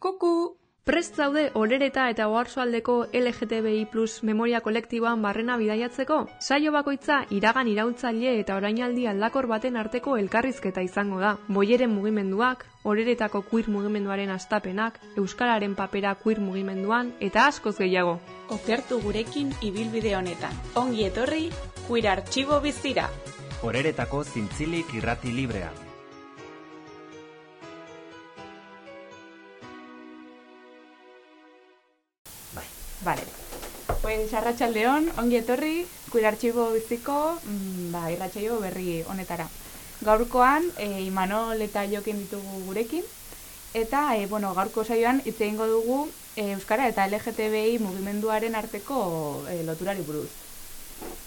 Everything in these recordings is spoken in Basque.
Kuku! Prest zaude olereta eta oarsoaldeko LGTBI plus memoria kolektiboan barrena bidaiatzeko? Saio bakoitza iragan iraultzaile eta orainaldi aldakor baten arteko elkarrizketa izango da. Boieren mugimenduak, oreretako queer mugimenduaren astapenak, euskararen papera queer mugimenduan eta askoz gehiago. Okertu gurekin ibilbide honetan. Ongi etorri, queer artxibo bizira. Oreretako zintzilik irrati librean. Vale. Pues arratsaldeon, ongi etorri, queer artxibo biziko, mm, ba, irratsaio berri honetara. Gaurkoan, e, Imanol eta Jokin ditugu gurekin, eta, e, bueno, gaurko saioan hitz egingo dugu e, Euskara eta LGTBI mugimenduaren arteko e, loturari buruz.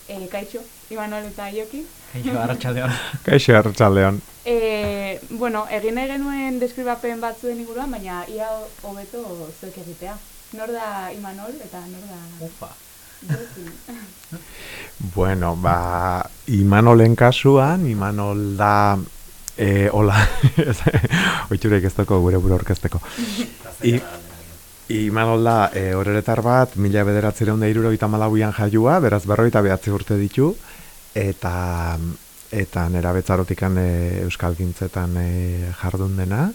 E, kaixo, Imanol eta Jokin. Kaixo, arratsaldeon. Kaixo, arratsaldeon. E, bueno, egin nahi genuen deskribapen batzuen inguruan, baina ia hobeto zuek egitea. Nor da Imanol eta nor da... Ufa. Bueno, ba, Imanolen kasuan, Imanol da, e, hola, oitxurek ez dako gure buru orkesteko. I, Imanol da, e, horeretar bat, mila bederatzireun da iruro malauian jaiua, beraz berroita behatzi urte ditu, eta eta nera betzarotikan e, euskal gintzetan e, jardun dena,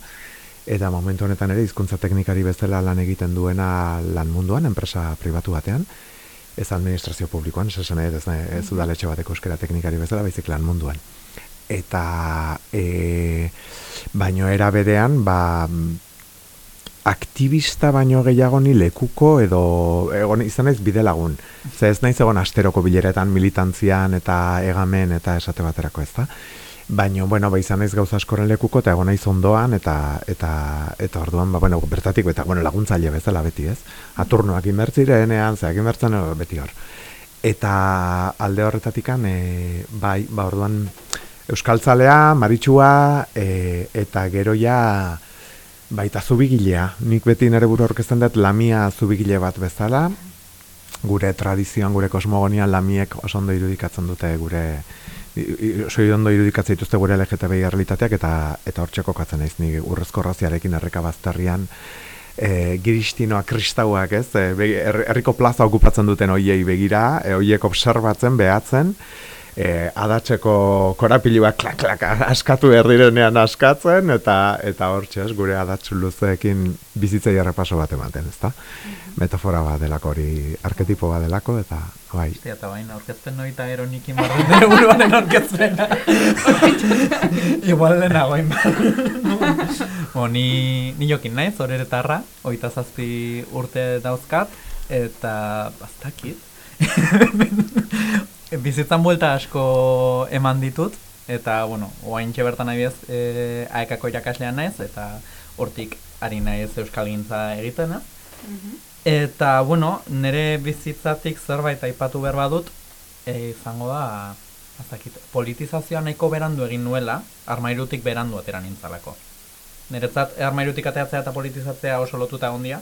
eta momentu honetan ere hizkuntza teknikari bezala lan egiten duena lan munduan, enpresa pribatu batean, ez administrazio publikoan, ez esan ez, ez udaletxe bateko euskera teknikari bezala, baizik lan munduan. Eta e, baino era berean, ba, aktivista baino gehiago ni lekuko edo egon izan naiz bide lagun. Ze ez naiz egon asteroko bileretan militantzian eta egamen eta esate baterako ez da. Baina, bueno, ba, izan naiz gauza askoren lekuko eta egon naiz ondoan eta eta eta orduan, ba, bueno, bertatik eta bueno, laguntzaile bezala beti, ez? Aturnoak inbertzirenean, zeak inbertzen beti hor. Eta alde horretatikan, e, bai, ba, orduan, Euskaltzalea, Maritxua, e, eta gero ja, baita zubigilea. Nik beti nire buru orkesten dut lamia zubigile bat bezala. Gure tradizioan, gure kosmogonian lamiek oso ondo irudikatzen dute gure oso ondo irudikatzen dituzte gure LGTBI realitateak eta eta hortxe kokatzen naiz ni urrezko raziarekin erreka bazterrian e, giristinoa kristauak, ez? E, herriko plaza okupatzen duten hoiei begira, e, hoiek observatzen, behatzen, e, adatzeko korapiluak klak klak askatu herrirenean askatzen eta eta hortxe, ez? Gure adatzu luzeekin bizitzei errepaso bat ematen, ezta? Metafora bat delako hori, arketipo bat delako eta bai. Hostia, eta baina orkezpen noita ero nik inbarren dure buruanen orkezpena. Igual dena goin Bo, ni, ni jokin naiz, horeretarra, oita zazpi urte dauzkat, eta bastakit. Bizitzan buelta asko eman ditut, eta, bueno, oain bertan nahi bez, e, aekako irakaslean naiz, eta hortik ari naiz euskal gintza egiten, eh? Eta, bueno, nire bizitzatik zerbait aipatu behar badut, e, izango da, azakit, politizazioa nahiko berandu egin nuela, armairutik berandu atera nintzalako. Niretzat, armairutik ateatzea eta politizatzea oso lotuta ondia,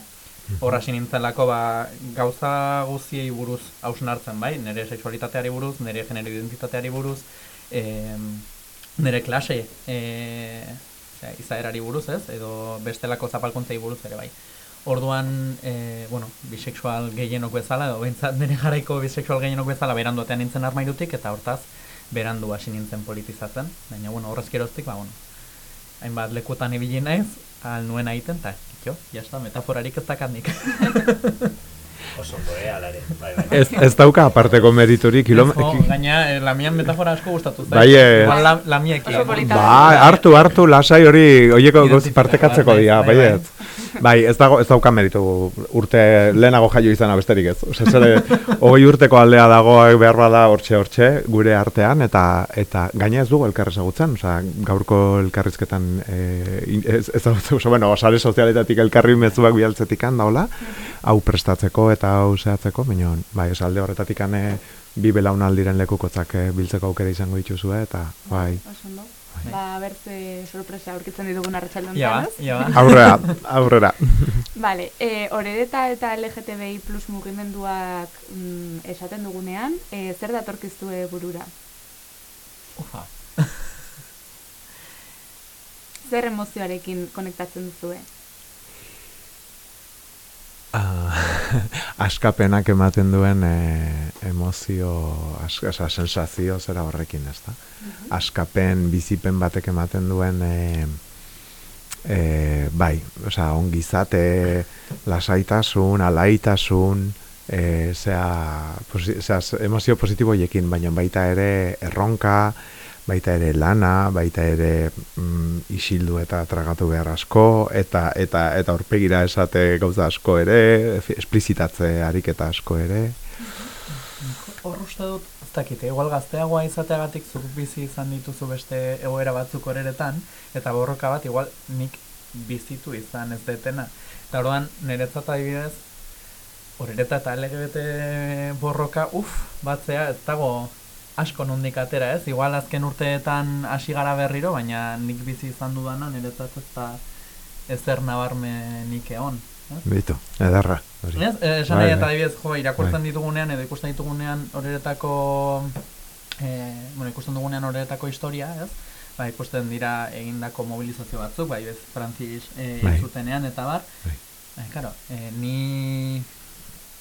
horra nintzelako ba, gauza guziei buruz hausnartzen, bai? Nire sexualitateari buruz, nire genero identitateari buruz, e, nire klase e, izaerari buruz, ez? Edo bestelako zapalkontzei buruz ere, bai. Orduan, e, bueno, bisexual gehienok bezala, edo bentsat nire jaraiko bisexual gehienok bezala berandu atean nintzen armairutik, eta hortaz, berandu hasi nintzen politizatzen. Baina, bueno, horrez geroztik, ba, bueno, hainbat lekutan ibili naiz, al nuen aiten, eta, jo, jazta, metaforarik ez dakat Oso doe, alare. Bai, bai. Ez, ez dauka aparteko meriturik. Kilom... Ez, oh, gaina, eh, lamian metafora asko gustatu. Bai, eh, Igual la, lamiekin. Polita. Ba, hartu, hartu, lasai hori, oieko goz partekatzeko bai, dira, bai, bai, bai. Bai, ez dago, ez dauka meritu urte lehenago jaio izan besterik ez. Osea, zere, hogei urteko aldea dago behar bada hortxe hortxe gure artean eta eta gaina ez dugu elkar ezagutzen, osea, gaurko elkarrizketan eh ez ez oso bueno, sare sozialetatik elkarri mezuak bialtzetikan daola, hau prestatzeko eta hau zehatzeko, baina bai, ez alde horretatik ane bi belaunaldiren lekukotzak eh, biltzeko aukera izango dituzue eta bai. Ondo. Ba, bertze sorpresa aurkitzen ditugun arratsalde Ja, ba, ja, ba. Aurrera, aurrera. Vale, e, orereta eta LGTBI plus mugimenduak mm, esaten dugunean, e, zer datorkiztue burura? Ufa. Zer emozioarekin konektatzen duzue? askapenak ematen duen e, emozio, as, asa, sensazio zera horrekin, ez da? Askapen, bizipen batek ematen duen e, e, bai, osea, ongizate, lasaitasun, alaitasun, e, zea, posi, zea, emozio positiboiekin, baina baita ere erronka, baita ere lana, baita ere mm, isildu eta tragatu behar asko, eta eta eta aurpegira esate gauza asko ere, esplizitatze ariketa asko ere. Hor uste dut, ez dakit, igual gazteagoa izateagatik zuk bizi izan dituzu beste egoera batzuk horeretan, eta borroka bat igual nik bizitu izan ez detena. Eta orduan, niretzat adibidez, horereta eta LGBT borroka, uf, batzea, ez dago asko nondik atera, ez? Igual azken urteetan hasi gara berriro, baina nik bizi izan dudana niretzat ez da ezer nabarmenik egon. Bitu, edarra. Ez, eh, esan nahi bai, eta bai. adibidez, jo, irakurtzen bai. ditugunean edo ikusten ditugunean horeretako e, bueno, ikusten dugunean horeretako historia, ez? Ba, ikusten dira egindako mobilizazio batzuk, bai, ez, frantziz e, zutenean eta bar. Bai. Bai, claro, e, ni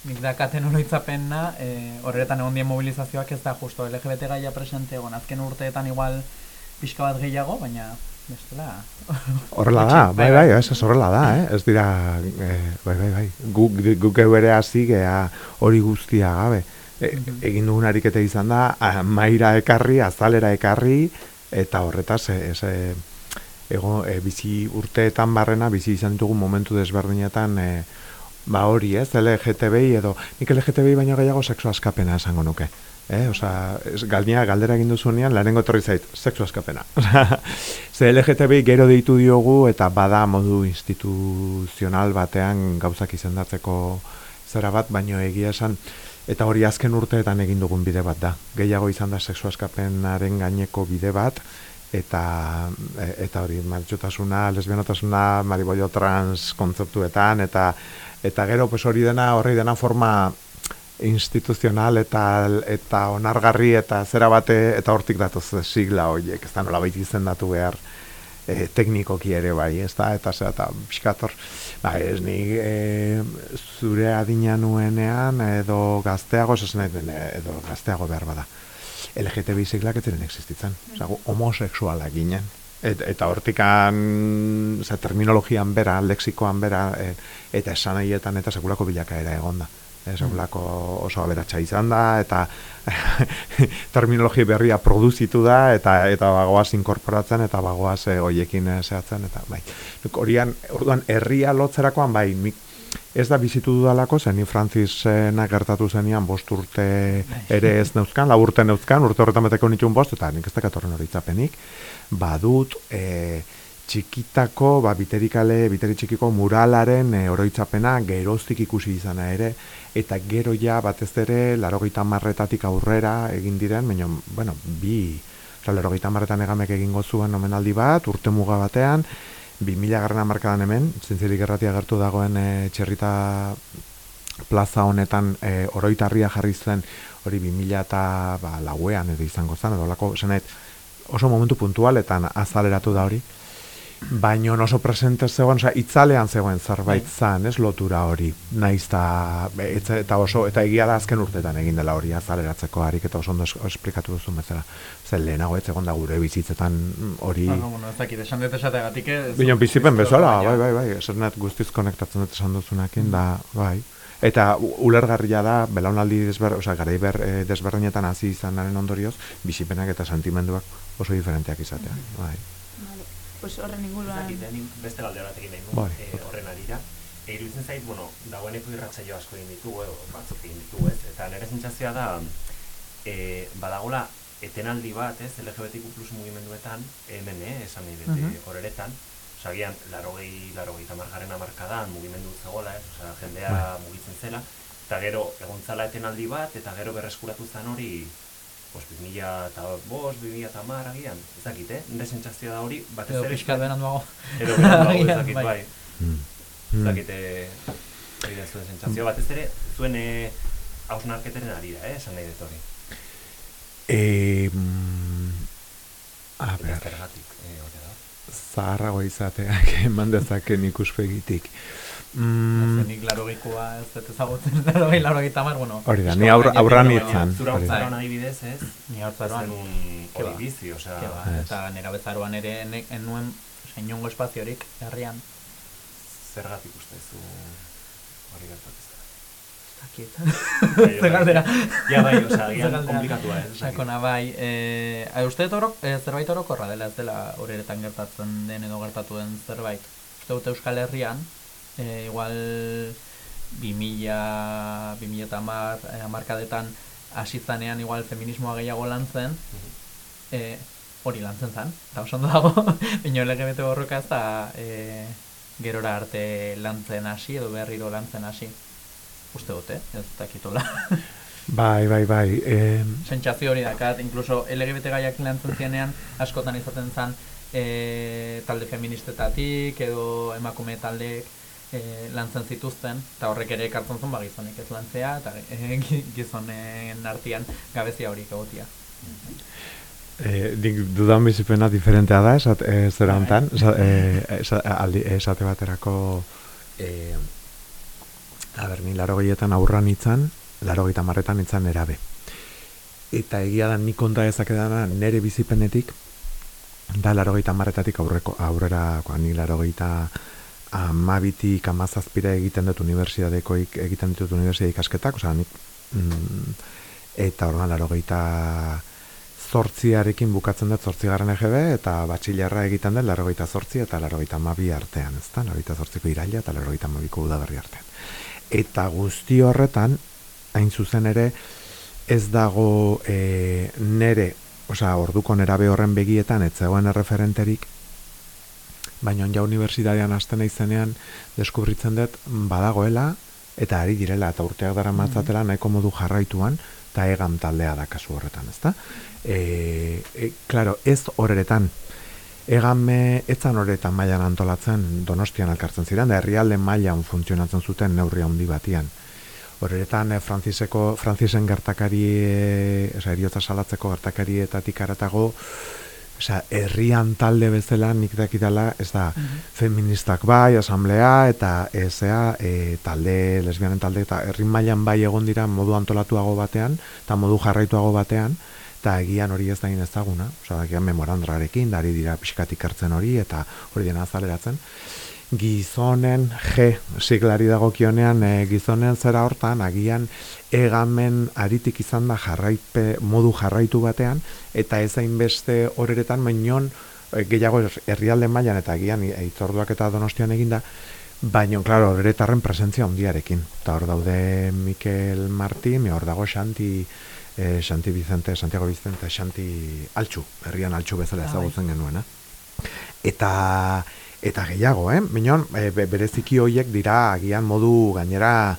nik dakaten oroitzapena, e, horretan egon dien mobilizazioak ez da justo LGBT gaia presente egon, azken urteetan igual pixka bat gehiago, baina bestela... Horrela da, bai, bai, bai, ez horrela da, eh? ez dira, eh, bai, bai, bai, guk, guk ebere hasi gea hori guztia gabe. E, egin dugun ariketa izan da, maira ekarri, azalera ekarri, eta horretaz, ez, ego, e, bizi urteetan barrena, bizi izan ditugu momentu desberdinetan, e, ba hori ez, LGTBI edo, nik LGTBI baino gehiago sexu askapena esango nuke. Eh, osa, es, galdera egin duzunean, lehenengo torri zait, sexu askapena. Ze LGTBI gero deitu diogu eta bada modu instituzional batean gauzak izendatzeko zera bat, baino egia esan, eta hori azken urteetan egin dugun bide bat da. Gehiago izan da sexu askapenaren gaineko bide bat, eta e, eta hori martxotasuna, lesbianotasuna, maribollo trans kontzeptuetan eta eta gero pues hori dena horri dena forma instituzional eta eta onargarri eta zera bate eta hortik datoz sigla horiek, ez da nola baita izendatu behar e, teknikoki ere bai, ez da, eta zera, eta pixkator, ba, ez ni e, zure adina nuenean edo gazteago, ez edo gazteago behar bada. LGTB siglak ez ziren existitzen. Osa, homosexuala ginen. Et, eta hortikan, oza, terminologian bera, lexikoan bera, e, eta esan haietan eta sekulako bilakaera egon da. E, sekulako oso aberatsa izan da, eta terminologia berria produzitu da, eta eta bagoaz inkorporatzen, eta bagoaz e, oiekin e, zehatzen, eta bai. Horian, orduan, herria lotzerakoan, bai, mik, ez da bizitu dudalako, zen ni Francisena gertatu zenian bost urte ere ez neuzkan, la urte neuzkan, urte horretan beteko nituen bost, eta nik ez da katorren hori itzapenik, badut e, txikitako, ba, biterikale, biteri txikiko muralaren e, oroitzapena geroztik ikusi izana ere, eta gero ja batez ere, laro marretatik aurrera egin diren, baina, bueno, bi, laro marretan egamek egingo zuen omenaldi bat, urte muga batean, 2000 garrana markadan hemen, zintzilik erratia gertu dagoen e, txerrita plaza honetan e, oroitarria jarri zen hori 2000 eta ba, lauean edo izango zen, edo lako, oso momentu puntualetan azaleratu da hori, baino oso presente zegoen, oza, itzalean zegoen zerbait bai. zan, ez lotura hori, naiz ta, eta oso, eta egia da azken urtetan egin dela hori azaleratzeko harik, eta oso ondo esplikatu duzu bezala. Zer lehenago ez egon da gure bizitzetan hori... Bueno, bueno, ez dakit, esan dut esategatik, Bino, bizipen bezala, bai, bai, bai, esan net guztiz konektatzen dut esan duzunakin, da, bai. Eta ulergarria da, belaunaldi desber, oza, garai ber, e, desberdinetan hasi izanaren ondorioz, bizipenak eta sentimenduak oso diferenteak izatea, bai pues horren inguruan... beste galde bat egin nahi bai. e, horren arira. E, iruditzen zait, bueno, dagoeneko irratzaio asko egin ditugu, e, batzuk egin ditugu, ez? Eta nire zentzazioa da, e, badagola, etenaldi bat, ez, LGBTQ plus mugimenduetan, hemen, eh, esan nahi dut, uh horeretan, Osa, gian, larogei, larogei tamargaren amarkadan mugimendu zegoela, ez? Osa, jendea bai. mugitzen zela, eta gero, egontzala etenaldi bat, eta gero berreskuratu zen hori, pues, 2000 eta bos, 2000 eta mar agian, ez dakit, eh? Nire sentzazioa da hori, bat ez ere... Edo pixkat benan duago. Edo benan duago, ez dakit, bai. Mm. Ez dakit, hori da zuen sentzazioa, bat ez ere, zuen hausnarketeren arira, eh? Esan nahi dut hori. Eh, a ber, zergatik, eh, hori da. Zaharrago izateak eman dezaken ikuspegitik. Mm. Nik laro gehikoa ez dut ezagutzen, laro gehi, laro gehi tamar, bueno. Hori da, ni aurra, aurra nintzen. Zura aurtzaroan nahi bidez, ez? Ni aurtzaroan. Hori bizi, osea. Eta nera bezaroan ere enuen, oza, inongo espaziorik, herrian. Zergatik uste zu hori gertatzen. Dakit. Bai, bai. Zer galdera. Ja bai, osea, gian komplikatua ez. Sakona bai, eh, uste orok, eh, zerbait orokorra dela, ez dela horretan gertatzen den edo gertatu den zerbait. Uste dute Euskal Herrian, e, igual 2000, 2000 eta mar, e, amarkadetan asizanean igual feminismoa gehiago lantzen, e, hori lantzen zen, eta oso ondo dago, baina LGBT borroka ez da e, gerora arte lantzen hasi edo berriro lantzen hasi. Uste dute, ez dakitola. Bai, bai, bai. Eh... Sentsazio hori dakat, incluso LGBT gaiak lantzen zienean, askotan izaten zen e, talde feministetatik edo emakume taldeek e, lantzen zituzten, eta horrek ere ekartzen zuen ba, gizonek ez lantzea, eta e, gizonen artian gabezia hori egotia. Eh, dik dudan bizipena diferentea da, esat, e, zera hontan, bai. esate baterako e, a ber, ni laro gehietan aurran itzan, laro gehieta marretan itzan erabe. Eta egia da, nik konta ezakedana nere bizipenetik, da laro gehieta marretatik aurreko, aurrera, ni laro gehieta amabitik amazazpira egiten dut unibertsitatekoik egiten ditut unibertsitate ikasketak, osea, nik, mm, eta organ laro gehieta zortziarekin bukatzen dut zortzigarren EGB, eta batxilarra egiten dut laro gehieta zortzi eta laro gehieta amabi artean, ez da, laro gehieta zortziko iraila eta laro gehieta amabiko udaberri artean. Eta guzti horretan, hain zuzen ere, ez dago e, nere, osea, orduko nerabe horren begietan, ez zegoen erreferenterik, baina ja unibertsitatean hasten izenean deskubritzen dut badagoela eta ari direla eta urteak dara matzatela mm-hmm. nahiko modu jarraituan eta egan taldea da kasu horretan, ezta? E, e, claro, ez horretan egan etzan horretan mailan antolatzen donostian alkartzen ziren da herrialde mailan funtzionatzen zuten neurri handi batian. Horretan, e, Franciseko, Francisen gertakari, e, eriotza salatzeko gertakarietatik aratago, Osea, herrian talde bezala nik dakitala, ez da, mhm. feministak bai, asamblea, eta ezea, e, talde, lesbianen talde, eta herri mailan bai egon dira modu antolatuago batean, eta modu jarraituago batean, eta egian hori ez da ezaguna, osea, egian memorandrarekin, dari dira pixkatik hartzen hori, eta hori dena azaleratzen gizonen G siglari dagokionean e, gizonen zera hortan agian egamen aritik izan da jarraipe modu jarraitu batean eta ez beste horeretan mainon e, gehiago herrialde mailan eta agian aitzorduak eta donostian eginda baino claro horetarren presentzia hondiarekin eta hor daude Mikel Martin hor dago Xanti e, Xanti Vicente Santiago Vicente Xanti Altxu herrian Altxu bezala bai. ezagutzen genuena eta eta gehiago, eh? Minon, e, bereziki hoiek dira agian modu gainera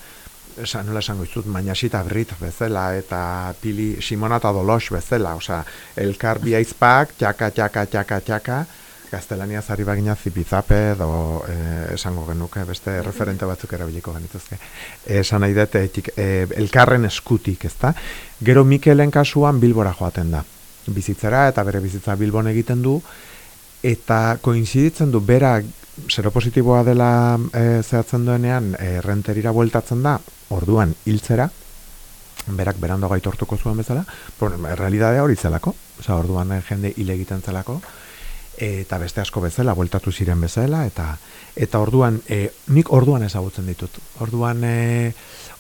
esan nola esango izut, mainasita brit bezala eta pili simona eta dolos bezala, osea, elkar bi aizpak, txaka, txaka, txaka, txaka, gaztelania zari bagina zipizape edo e, esango genuke, beste referente batzuk erabiliko genituzke. Esan nahi dut, e, elkarren eskutik, ezta? Gero Mikelen kasuan Bilbora joaten da. Bizitzera eta bere bizitza Bilbon egiten du, eta koinziditzen du bera seropositiboa dela e, zehatzen duenean e, renterira bueltatzen da orduan hiltzera berak berando gaitortuko zuen bezala pero realidadea hori zelako oza, orduan e, jende hile egiten zelako eta beste asko bezala bueltatu ziren bezala eta eta orduan e, nik orduan ezagutzen ditut. Orduan e,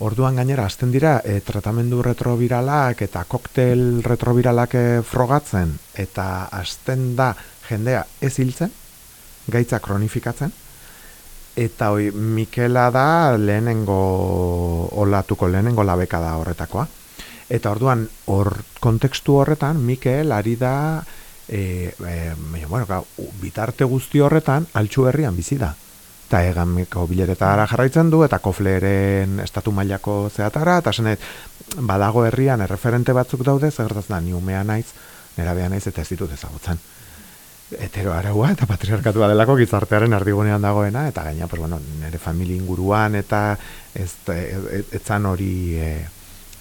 orduan gainera hasten dira e, tratamendu retroviralak eta koktel retroviralak frogatzen eta hasten da jendea ez hiltzen, gaitza kronifikatzen, eta hoi Mikela da lehenengo olatuko lehenengo labeka da horretakoa. Eta orduan, hor kontekstu horretan, Mikel ari da, e, e, bueno, ga, bitarte guzti horretan, altxu herrian bizi da. Eta egan miko bileretara jarraitzen du, eta kofleren estatu mailako zeatara, eta zenet, badago herrian erreferente batzuk daude, zer da, ni umea naiz, nera beha naiz, eta ez ditut ezagutzen hetero araua eta patriarkatua delako gizartearen ardigunean dagoena eta gaina pues bueno, nere familia inguruan eta ez etzan hori e,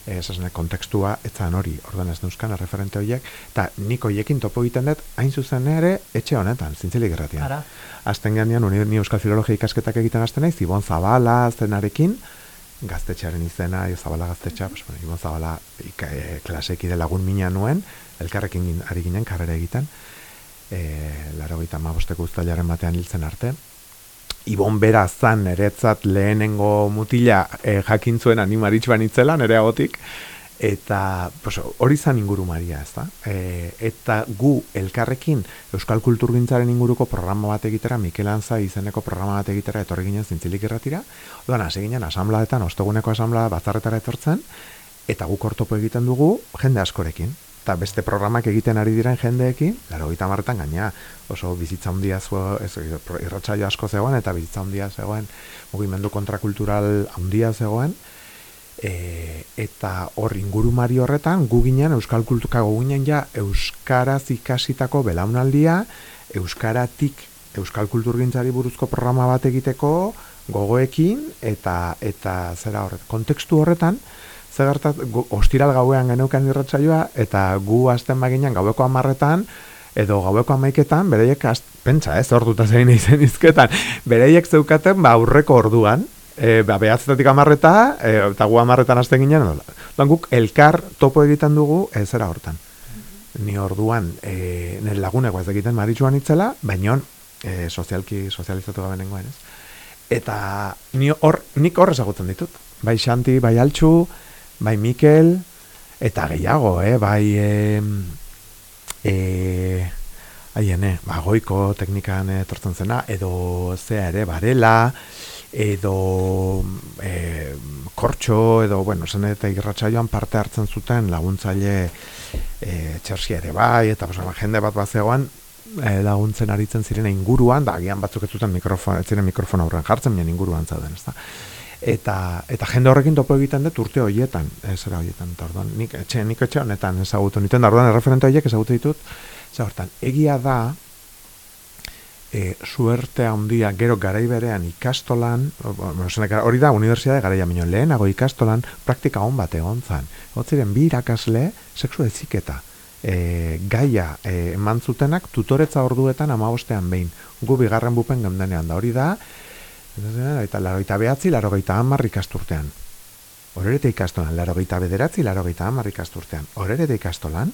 ez esne kontekstua etzan hori, ordan ez neuzkan referente horiek, eta nik hoiekin topo egiten dut, hain zuzen ere, etxe honetan, zintzilik erratian. Ara. Azten genean, ni euskal filologia ikasketak egiten azten nahi, zibon zabala zenarekin, gaztetxearen izena, zabala gaztetxa, pues, bueno, ibon zabala ika, e, klasekide lagun mina nuen, elkarrekin ari ginen, karrera egiten, e, laro gita mabosteko ustailaren batean hiltzen arte, Ibon bera zan eretzat lehenengo mutila e, jakin zuen animaritz banitzela, nere agotik, eta pues, hori zan inguru maria, ez da? E, eta gu elkarrekin Euskal Kulturgintzaren inguruko programa bat egitera, Mikel Anza izeneko programa bat egitera etorri ginen zintzilik irratira, odan, hasi ginen asamlaetan, ostoguneko asamla batzarretara etortzen, eta gu kortopo egiten dugu jende askorekin eta beste programak egiten ari diren jendeekin, laro gita marretan gaina, oso bizitza handia zuen, ez, irratxaio asko zegoen, eta bizitza handia zegoen, mugimendu kontrakultural handia zegoen, e, eta hor ingurumari horretan, gu ginen, Euskal Kultuka ginen ja, Euskaraz ikasitako belaunaldia, Euskaratik Euskal Kulturgintzari buruzko programa bat egiteko, gogoekin, eta, eta zera horret, kontekstu horretan, zegartat, ostiral gauean geneukan irratsaioa eta gu hasten baginan gaueko amarretan, edo gaueko amaiketan, bereiek, pentsa, ez, orduta zein izen izketan, bereiek zeukaten, ba, aurreko orduan, e, ba, behatzetatik amarreta, e, eta gu amarretan hasten ginen, lan guk elkar topo egiten dugu, ez era hortan. Ni orduan, e, nire laguneko ez egiten maritxuan itzela, baina e, sozialki, sozializatu gabe nengoen, ez? Eta ni hor, nik hor ezagutzen ditut. Bai Xanti, bai Altxu, bai Mikel, eta gehiago, eh? bai e, e, haien, eh? ba, goiko teknikan etortzen zena, edo zea ere, barela, edo e, kortxo, edo, bueno, zen eta irratsaioan parte hartzen zuten laguntzaile e, txersia ere bai, eta pues, jende bat bat zegoan, e, laguntzen aritzen ziren inguruan, da, gian batzuk ez zuten mikrofon, ez ziren mikrofon aurren jartzen, minen inguruan zauden, ez da eta eta jende horrekin topo egiten dut urte hoietan, ez era hoietan, eta orduan, nik etxe, nik etxe honetan ezagutu niten, da orduan, erreferente horiek ezagutu ditut, ez hortan, egia da, e, suerte handia gero garai berean ikastolan, hori da, unibertsiade garaia minio, lehenago ikastolan, praktika hon bat egon zan, hotziren bi irakasle, seksu eziketa, e, gaia e, eman zutenak tutoretza orduetan amabostean behin, gu bigarren bupen gendenean da, hori da, eta larogeita behatzi, larogeita hamar ikasturtean. Horerete ikastolan, larogeita bederatzi, larogeita hamar ikasturtean. Horerete ikastolan,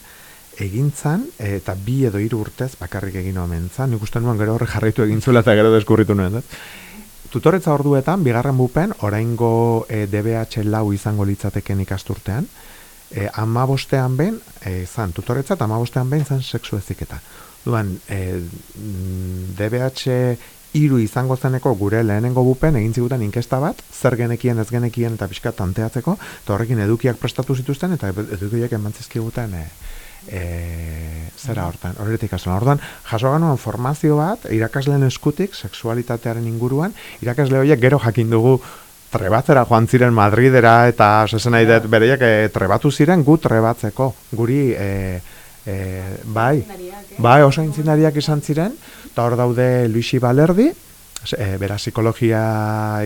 egintzan, eta bi edo hiru urtez bakarrik egin omen zan, nik uste nuen gero horre jarraitu egin zuela eta gero deskurritu nuen. Tutoretza orduetan, bigarren bupen, oraingo e, DBH lau izango litzateken ikasturtean, e, ama bostean ben, e, zan tutoretza, eta ama bostean ben zan seksu eziketa. Duan, e, DBH hiru izango zeneko gure lehenengo bupen egin ziguten inkesta bat, zer genekien ez genekien eta pixka tanteatzeko, eta horrekin edukiak prestatu zituzten, eta edukiak eman zizkiguten e, e, zera hortan, horretik ikasen. Orduan, jaso ganuan formazio bat, irakasleen eskutik, sexualitatearen inguruan, irakasle horiek gero jakin dugu trebatzera joan ziren Madridera, eta sesen nahi dut, bereiak e, trebatu ziren gu trebatzeko, guri... E, e, bai, bai, oso intzinariak izan ziren, eta hor daude Luisi Balerdi, e, bera psikologia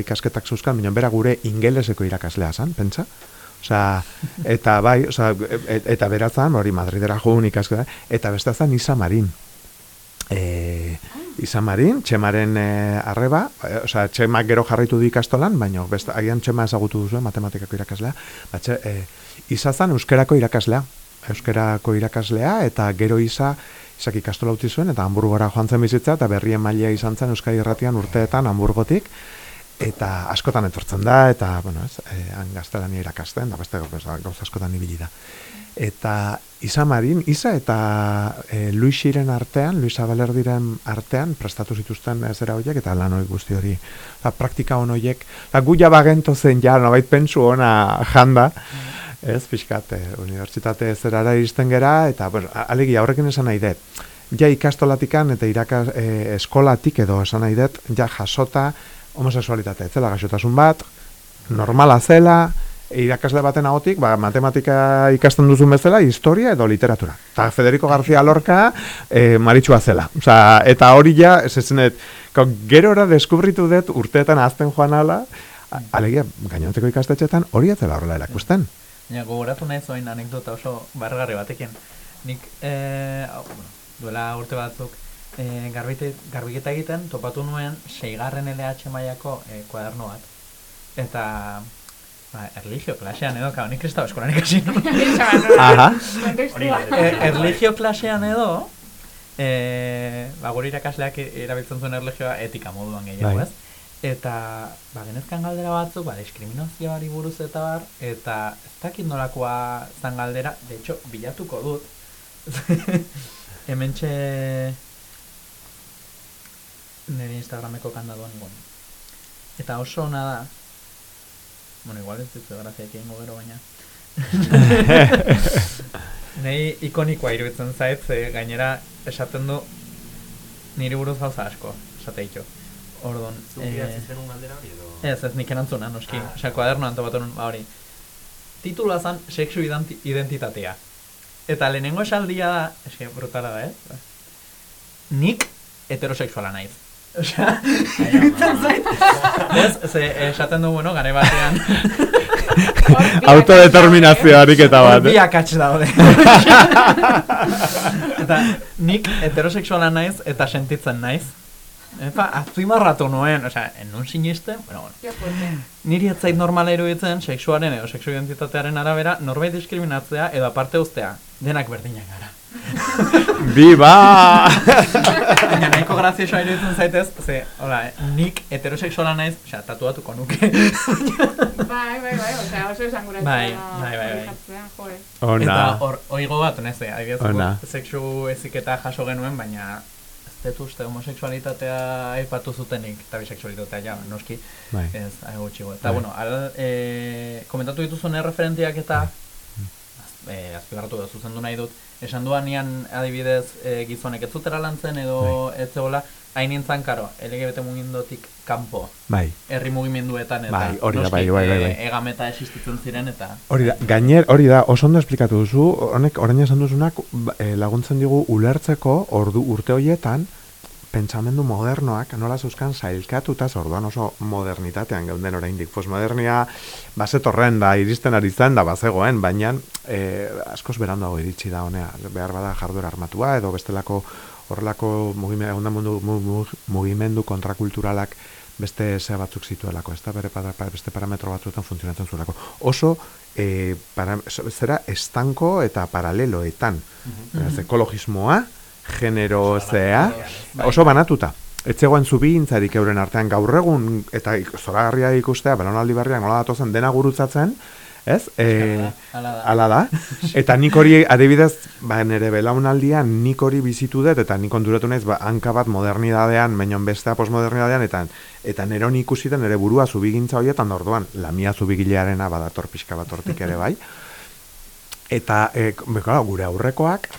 ikasketak zuzkan, minon bera gure ingeleseko irakaslea zan, pentsa? Osa, eta bai, osa, et, eta berazan, hori Madridera joan ikasketa, eta beste zan Isa Marin. E, Isa Marin, txemaren e, arreba, e, osa, txemak gero jarraitu du ikastolan, baina beste, agian txema ezagutu duzu, matematikako irakaslea, batxe, e, Isa zan euskerako irakaslea, euskerako irakaslea, eta gero Isa, Isak ikastola utzi zuen, eta Hamburgora joan zen bizitza, eta berrien maila izan zen Euskadi Irratian urteetan Hamburgotik, eta askotan etortzen da, eta, bueno, ez, e, han gaztelania irakasten, da beste gauza askotan ibili da. Eta Isa Marin, Isa eta e, Luisiren artean, Luisa Balerdiren artean, prestatu zituzten ez era horiek, eta lan hori guzti hori, da, praktika hon horiek, da, gu bagento zen, ja, nobait pentsu ona janda, ez, pixkat, eh, unibertsitate zerara iristen gera, eta, bueno, alegia, horrekin esan nahi dut, ja ikastolatikan eta irakas, e, eskolatik edo esan nahi dut, ja jasota homosexualitate, zela gaixotasun bat, normala zela, irakasle baten agotik, ba, matematika ikasten duzun bezala, historia edo literatura. Eta Federico García Lorca e, maritxua zela. Osa, eta hori ja, ez ezenet, gero ora deskubritu dut urteetan azten joan ala, alegia, gainoteko ikastetxetan hori ez horrela erakusten. Ja, gogoratu nahi zoin anekdota oso bargarri batekin. Nik, e, oh, bueno, duela urte batzuk, e, garbite, garbiketa egiten, topatu nuen seigarren LH mailako e, kuaderno bat. Eta, ba, erligio klasean edo, kao, nik kristau eskolan ikasi nuen. Aha. e, erligio klasean edo, e, ba, guri irakasleak erabiltzen zuen erligioa etika moduan gehiago, Bai. ez? Eta, ba, genezkan galdera batzuk, ba, diskriminazioari buruz eta bar, eta ez dakit nolakoa zan galdera, de hecho, bilatuko dut. Hementxe nire Instagrameko kanda duan ingon. Eta oso ona da, bueno, igual ez ditu graziak egingo gero baina. Nei ikonikoa iruditzen zait, ze gainera esaten du niri buruz gauza asko, esate. Orduan, Zuk eh, idatzi zenun galdera hori edo? Ez, ez nik erantzuna, noski. Ah. Osea, kuadernoan topatu nun, ba hori. Titula zan, sexu identi- identitatea. Eta lehenengo esaldia da, eske, brutala da, eh? Nik heterosexuala naiz. Osea, ez, ze, esaten du, bueno, gare batean, Autodeterminazio ariketa bat, bi eh? akats daude. eta nik heterosexuala naiz eta sentitzen naiz. Eta azpimarratu nuen, osea, enun sinisten, bueno, bueno, niri ez zait normala iruditzen sexuaren edo sexu identitatearen arabera norbait diskriminatzea edo aparte uztea. Denak berdinak gara. Biba! Baina nahiko graziosoa iruditzen zaitez, ze, hola, nik heterosexuala naiz, osea, tatuatuko nuke. Bai, bai, bai, osea, oso esan gura. Bai, bai, bai, bai. Ona. Eta hor, oigo bat, neze, adibidez, sexu eziketa jaso genuen, baina dut uste homosexualitatea aipatu zutenik, eta bisexualitatea ja, noski, Bai. ez, ahi gutxigo. Eta, Bai. bueno, al, e, komentatu dituzun erreferentiak eta, az, e, azpigarratu da zuzendu nahi dut, esan duan nian adibidez e, gizonek ez zutera lantzen edo ez zegoela, hain nintzen, karo, LGBT mugindotik kanpo, Bai. herri mugimenduetan eta Bai, hori da, bai, bai, bai, bai. e, egameta existitzen ziren eta Hori da, gainer, hori da, oso ondo esplikatu duzu, honek orain esan duzunak eh, laguntzen digu ulertzeko ordu urte horietan pentsamendu modernoak nola zeuzkan sailkatuta, ze orduan oso modernitatean geunden oraindik. Postmodernia bazetorren da, iristen ari zen da bazegoen, baina eh, askoz beranduago iritsi da honea, behar bada jarduera armatua edo bestelako horrelako mugimendu, mundu, mu- mu- mugimendu kontrakulturalak beste ze batzuk zituelako, ez da bere beste parametro batzuetan funtzionatzen zuelako. Oso e, para, zera estanko eta paraleloetan. Beraz, ekologismoa, genero zea, oso banatuta. Ez zegoen zubintzarik euren artean gaur egun, eta zoragarria ikustea, belaunaldi berriak nola datozen dena gurutzatzen, ez? E, Hala da. Eta nik hori, adibidez, ba, nere belaunaldian nik hori bizitu dut, eta nik onduratu naiz, ba, hanka bat modernidadean, baino bestea postmodernidadean, eta eta nero nik ikusi da nere burua zubigintza horietan orduan, lamia zubigilearena badator pixka bat hortik ere bai. Eta, e, claro, gure aurrekoak,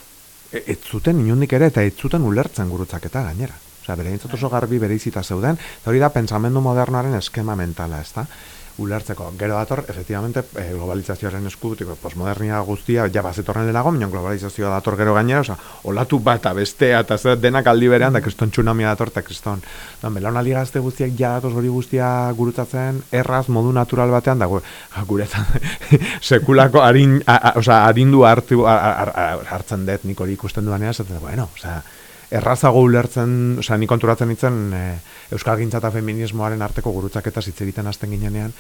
ez zuten inundik ere, eta ez zuten ulertzen gurutzaketa gainera. Osea, bere oso garbi bere izita zeuden, eta hori da pensamendu modernoaren eskema mentala, ez da? Ulertzeko. Gero dator, efectivamente, eh, globalizazioaren eskutik, postmodernia guztia, ja bazetorren delago, minon globalizazioa dator gero gainera, oza, olatu bata bestea, eta zer denak aldi berean, da kriston tsunamia dator, eta kriston, da, belaunaldi gazte guztiak ja datoz hori guztia gurutzatzen, erraz, modu natural batean, da, gu- guretzan, sekulako harin, a, a, oza, harindu hartu, hartzen dut nik hori ikusten duanean, esaten, dut, bueno, oza, errazago ulertzen, osea, ni konturatzen itzen e, Euskal Gintza eta feminismoaren arteko gurutzaketa hitz egiten hasten ginenean,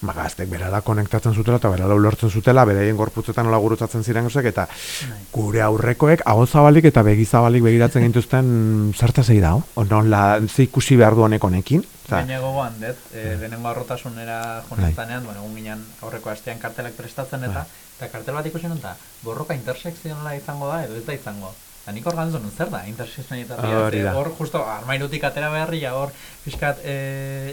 ba, gaztek berala konektatzen zutela eta berala ulertzen zutela, beraien gorputzetan nola gurutzatzen ziren gauzek, eta gure aurrekoek aho zabalik eta begi zabalik begiratzen gintuzten zerta zei dau? Nola, ze ikusi behar du honek honekin? Baina gogoan, dut, e, lehenengo arrotasunera jonetzanean, bueno, egun ginen aurreko astean kartelak prestatzen eta, eta kartel bat ikusi nun, eta borroka intersekzionala izango da, edo ez da izango. Eta nik hor galdu nun, zer da, da. hor justo armairutik atera beharria, hor pixkat e,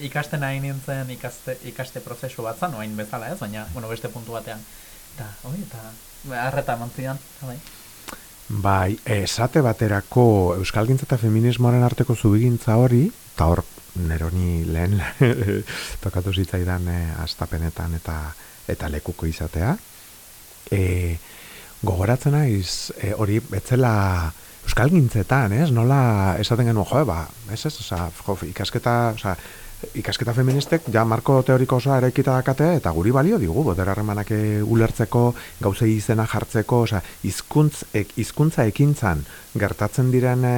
ikasten nahi nintzen ikaste, ikaste prozesu bat zan, oain bezala ez, baina, bueno, beste puntu batean. Eta, hori, eta, harreta eman zidan, bai. Bai, esate baterako euskalgintza eta feminismoaren arteko zubigintza hori, eta hor neroni lehen tokatu zitzaidan e, astapenetan eta eta lekuko izatea. E, gogoratzen naiz e, hori betzela euskalgintzetan, ez? Nola esaten genuen, jo, ba, ez ez, oza, jo, ikasketa, oza, ikasketa feministek ja marko teoriko osoa eraikita dakate eta guri balio digu botere harremanak eh, ulertzeko, gauzei izena jartzeko, osea, hizkuntz ek, hizkuntza ekintzan gertatzen diren e,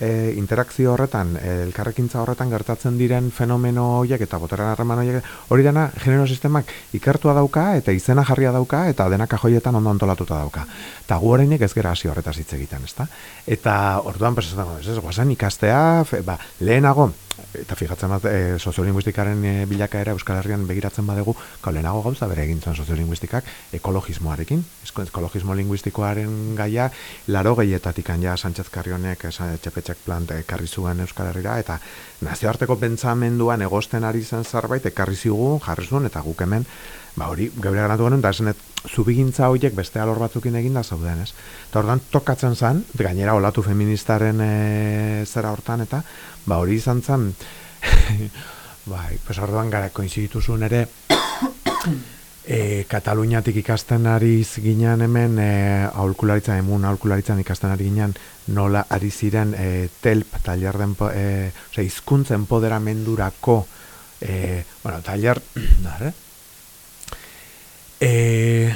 interakzio horretan, elkarrekintza horretan gertatzen diren fenomeno horiek eta botere harreman horiek, hori dena genero sistemak ikertua dauka eta izena jarria dauka eta denak joietan ondo antolatuta dauka. Ta gu horreinek ez gera hasi horretaz hitz egiten, ezta? Eta orduan pues ez guazen ikastea, ba, lehenago eta fijatzen bat, e, soziolinguistikaren e, bilakaera Euskal Herrian begiratzen badegu, kaulenago gauza bere egin zuen soziolinguistikak ekologismoarekin. ekologismo linguistikoaren gaia, laro gehietatik ja Sánchez Carrionek txepetxek plant ekarri zuen Euskal Herrira, eta nazioarteko pentsamenduan egosten ari zen zerbait, ekarri zigun, jarri zuen, eta guk hemen, ba hori, geure granatu genuen, da esenet, zubigintza horiek beste alor batzukin egin da zauden, ez? Eta ordan tokatzen zen, gainera olatu feministaren e, zera hortan, eta ba hori izan zen, bai, pues orduan gara koinzituzun ere, e, Kataluniatik ikasten ari ginen hemen, e, aholkularitza, emun aholkularitzan ikasten ari ginen, nola ari ziren e, telp, taller den, e, ose, izkuntzen poderamendurako, e, bueno, taller, dara, Eh,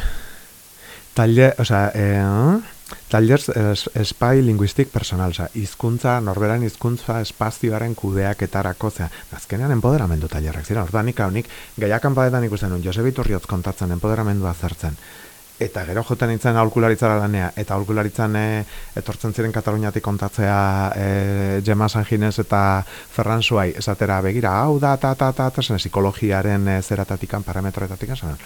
taller, o sea, eh, tallers es, espai linguistik personal, o sea, izkuntza, norberan izkuntza espazioaren kudeaketarako, zera, azkenean empoderamendu tallerrak ziren, orda nik hau nik, gaiakan badetan ikusten nun, Josep Iturriotz kontatzen empoderamendua zertzen, eta gero joten nintzen aholkularitzara lanea, eta aholkularitzan e, etortzen ziren Kataluniatik kontatzea e, Gemma Sanginez eta Ferran Suai, esatera begira, hau da, ta, ta, ta, ta, psikologiaren e, zeratatikan, parametroetatik, esan,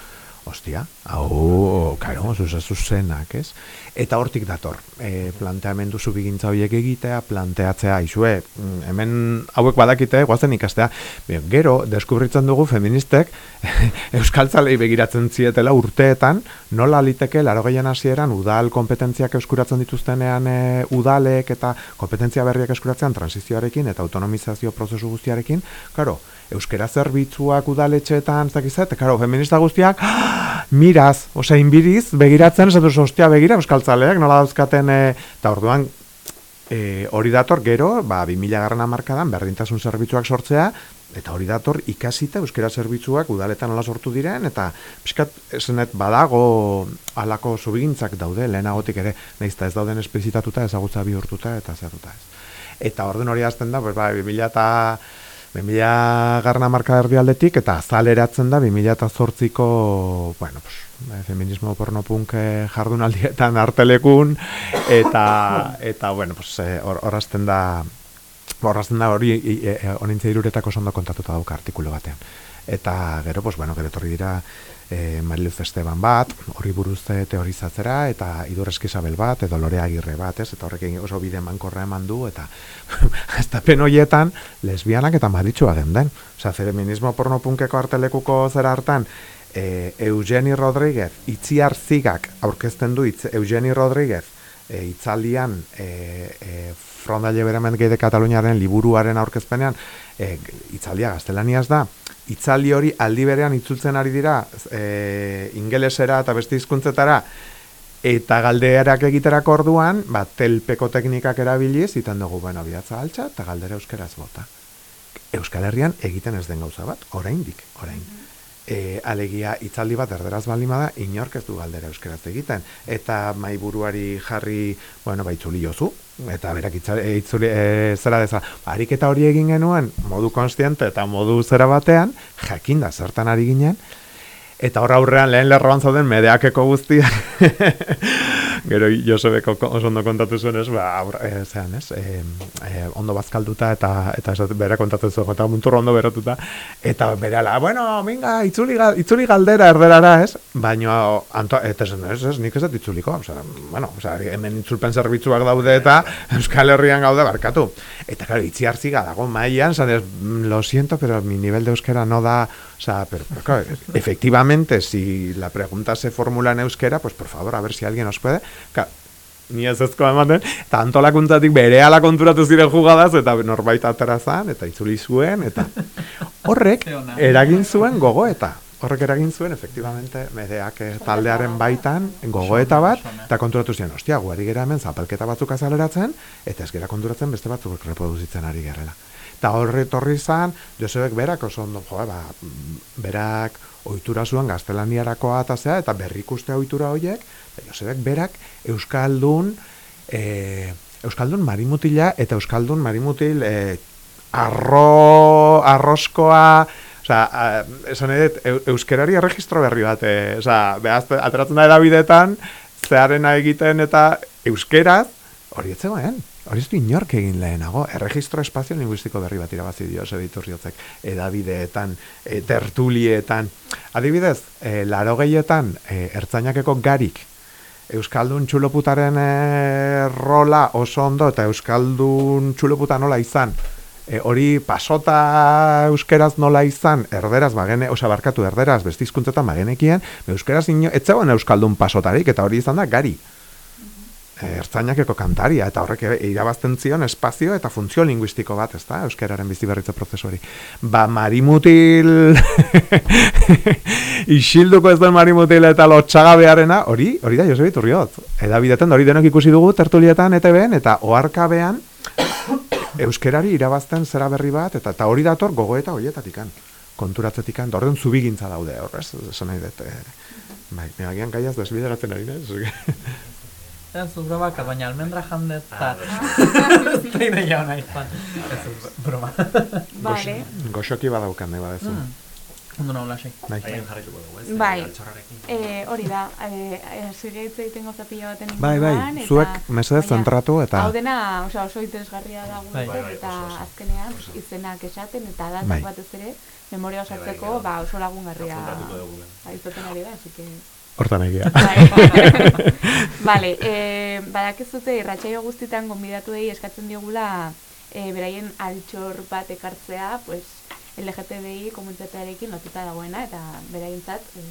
Ostia, hau, karo, zuza zuzenak, ez? Eta hortik dator, e, planteamendu zubigintza horiek egitea, planteatzea, izue, mm, hemen hauek badakite, guazen ikastea, gero, deskubritzen dugu feministek, euskaltzalei begiratzen zietela urteetan, nola liteke, laro gehien hasieran udal kompetentziak euskuratzen dituztenean e, udalek, eta kompetentzia berriak euskuratzen transizioarekin, eta autonomizazio prozesu guztiarekin, karo, euskera zerbitzuak udaletxeetan, ez dakiz, eta karo, feminista guztiak, miraz, osea, inbiriz, begiratzen, ez dut, ostia, begira, euskaltzaleak, nola dauzkaten, eta orduan, e, hori dator, gero, ba, 2000 garrana markadan, berdintasun zerbitzuak sortzea, eta hori dator, ikasita euskera zerbitzuak udaletan nola sortu diren, eta piskat, esenet, badago alako zubigintzak daude, lehenagotik ere, nahizta ez dauden espezitatuta, ezagutza bihurtuta, eta zertuta ez. Eta orden hori azten da, pues, ba, 2000 eta 2000 garna marka erdialdetik eta azaleratzen da 2008ko bueno, pues, eh, feminismo pornopunk eh, jardunaldietan artelekun eta eta bueno, pues, eh, horrazten da horrazten da hori honintza iruretako sondo kontatuta dauka artikulu batean eta gero, pues, bueno, gero torri dira e, Mariluz Esteban bat, hori buruzte teorizatzera, eta Idur Eskizabel bat, edo Lore Agirre bat, ez, eta horrekin oso bide mankorra eman du, eta hasta pen hoietan, lesbianak eta maritxua den den. Osa, feminismo pornopunkeko artelekuko zera hartan, e, Eugeni Rodríguez, itziar zigak, aurkezten du, itz, Eugeni Rodríguez, e, itzaldian, e, e, frondaile berament geide Kataluniaren liburuaren aurkezpenean, e, itzaldia gaztelaniaz da, itzaldi hori aldi berean itzultzen ari dira e, ingelesera eta beste hizkuntzetara eta galderak egiterako orduan, ba, telpeko teknikak erabiliz, iten dugu, bueno, bihatza altza, eta galdera euskeraz bota. Euskal Herrian egiten ez den gauza bat, oraindik, orain. E, alegia itzaldi bat erderaz balima da, inork ez du galdera euskeraz egiten. Eta maiburuari jarri, bueno, baitzuli jozu, eta berak e, itzuli, e, zera deza, ariketa hori egin genuen, modu konstiente eta modu zera batean, jakinda zertan ari ginen, eta horra aurrean lehen lerroan zauden medeakeko guztia. Gero Josebeko oso ondo kontatu zuen ez, ba, aurra, e, zean ez, e, e, ondo bazkalduta eta eta ez bere kontatu zuen, eta muntur ondo berotuta, eta berala, bueno, minga, itzuli, itzuli galdera erderara ez, baina, anto, eta ez, ez, ez, nik ez dut itzuliko, oza, bueno, oza, hemen itzulpen zerbitzuak daude eta Euskal Herrian gaude barkatu. Eta, claro, itzi hartziga dago maian, zan ez, lo siento, pero mi nivel de euskera no da, o sea, pero, pero claro, efectivamente, si la pregunta se formula en euskera, pues por favor, a ver si alguien nos puede, Ka, ni ez ezko ematen, eta antolakuntzatik bere ala konturatu ziren jugadaz, eta norbait atera zan, eta itzuli zuen, eta horrek eragin zuen gogoeta. Horrek eragin zuen, efectivamente, medeak eh, taldearen baitan gogoeta bat, eta konturatu ziren, ostia, guari gera hemen zapalketa batzuk azaleratzen, eta ez gera konturatzen beste batzuk reproduzitzen ari gerrela. Eta horre torri zan, Josebek berak oso ondo, jo, ba, berak ohitura zuen gaztelaniarakoa atazea, eta berrikuste ohitura horiek, Josebek berak Euskaldun, e, Euskaldun marimutila eta Euskaldun marimutil e, arro, arroskoa, Osa, esan edet, euskerari erregistro berri bat, e, osa, behaz, ateratzen da edabidetan, zeharena egiten eta euskeraz, hori etzegoen, hori ez du inork egin lehenago, erregistro espazio linguistiko berri bat irabazi dio, editoriotzek, edabideetan, e, tertulietan, adibidez, e, laro gehietan, e, ertzainakeko garik, Euskaldun txuloputaren e, rola oso ondo eta Euskaldun txuloputa nola izan. E, hori pasota euskeraz nola izan, erderaz bagene, osa barkatu erderaz, bestizkuntzetan bagenekien, euskeraz ino, etzegoen euskaldun pasotarik, eta hori izan da gari. E, ertzainakeko kantaria, eta horrek irabazten zion espazio eta funtzio linguistiko bat, ez da, euskeraren bizi berritze prozesuari. Ba, marimutil isilduko ez den marimutil eta lotxagabearena, hori, hori da, Josebit, urriot. Edabideten, hori denok ikusi dugu tertulietan, eta ben, eta oarkabean, euskerari irabazten zera berri bat, eta, eta hori dator gogoeta horietatikan, konturatzetikan, dorren zubigintza daude, horrez, esan nahi dut, e, bai, mehagian gaiaz desbideratzen ari, nez? Ez, zubro bakat, baina almendra jandet, eta... Zein da jauna izan. Ez, broma. Vale. Goxoki badaukan, nahi badezu. Mm. Ondo naula, sei. Bai. Bai. Eh, hori da, eh, segiaitze egiten gozapila baten Bai, bai, zuek mesedez zentratu eta... Hau dena, oza, oso interesgarria da bai. bai, eta azkenean izenak esaten eta datak bai. batez ere, memoria osatzeko, ba, oso lagungarria aizoten ari da, así que... Hortan egia. Vale, eh, badak ez dute irratxaio guztitan gonbidatu eskatzen diogula eh, beraien altxor bat ekartzea, pues, LGTBI komunitatearekin lotuta dagoena eta beraintzat e,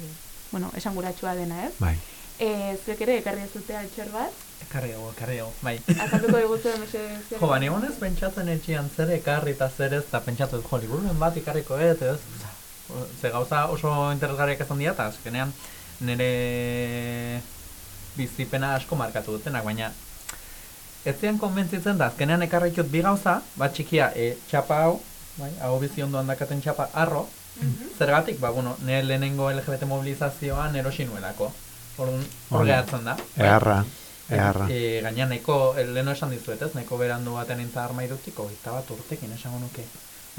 bueno, esan guratsua dena, ez? Bai. Eh, zuek ere ekarri zute altxor bat? Ekarri hau, ekarri hau, bai. Azalduko digutu emese... Jo, bani honez pentsatzen etxian zer ekarri eta zer ez, eta pentsatu jo, liburunen bat ikarriko ez, ez? Ze gauza oso interesgarriak ezan dira, eta azkenean nire bizipena asko markatu dutenak, baina ez zian konbentzitzen da, azkenean ekarri bi gauza, bat txikia, e, txapa hau, bai, hau bizi ondoan dakaten txapa, arro, mm zergatik, ba, bueno, nire lehenengo LGBT mobilizazioan erosi nuelako. Orduan, hor gehatzen da. Eharra, eharra. E, gaina neko, leheno esan dizuet ez, neko berandu baten entza arma irutiko, eta bat urtekin esango nuke.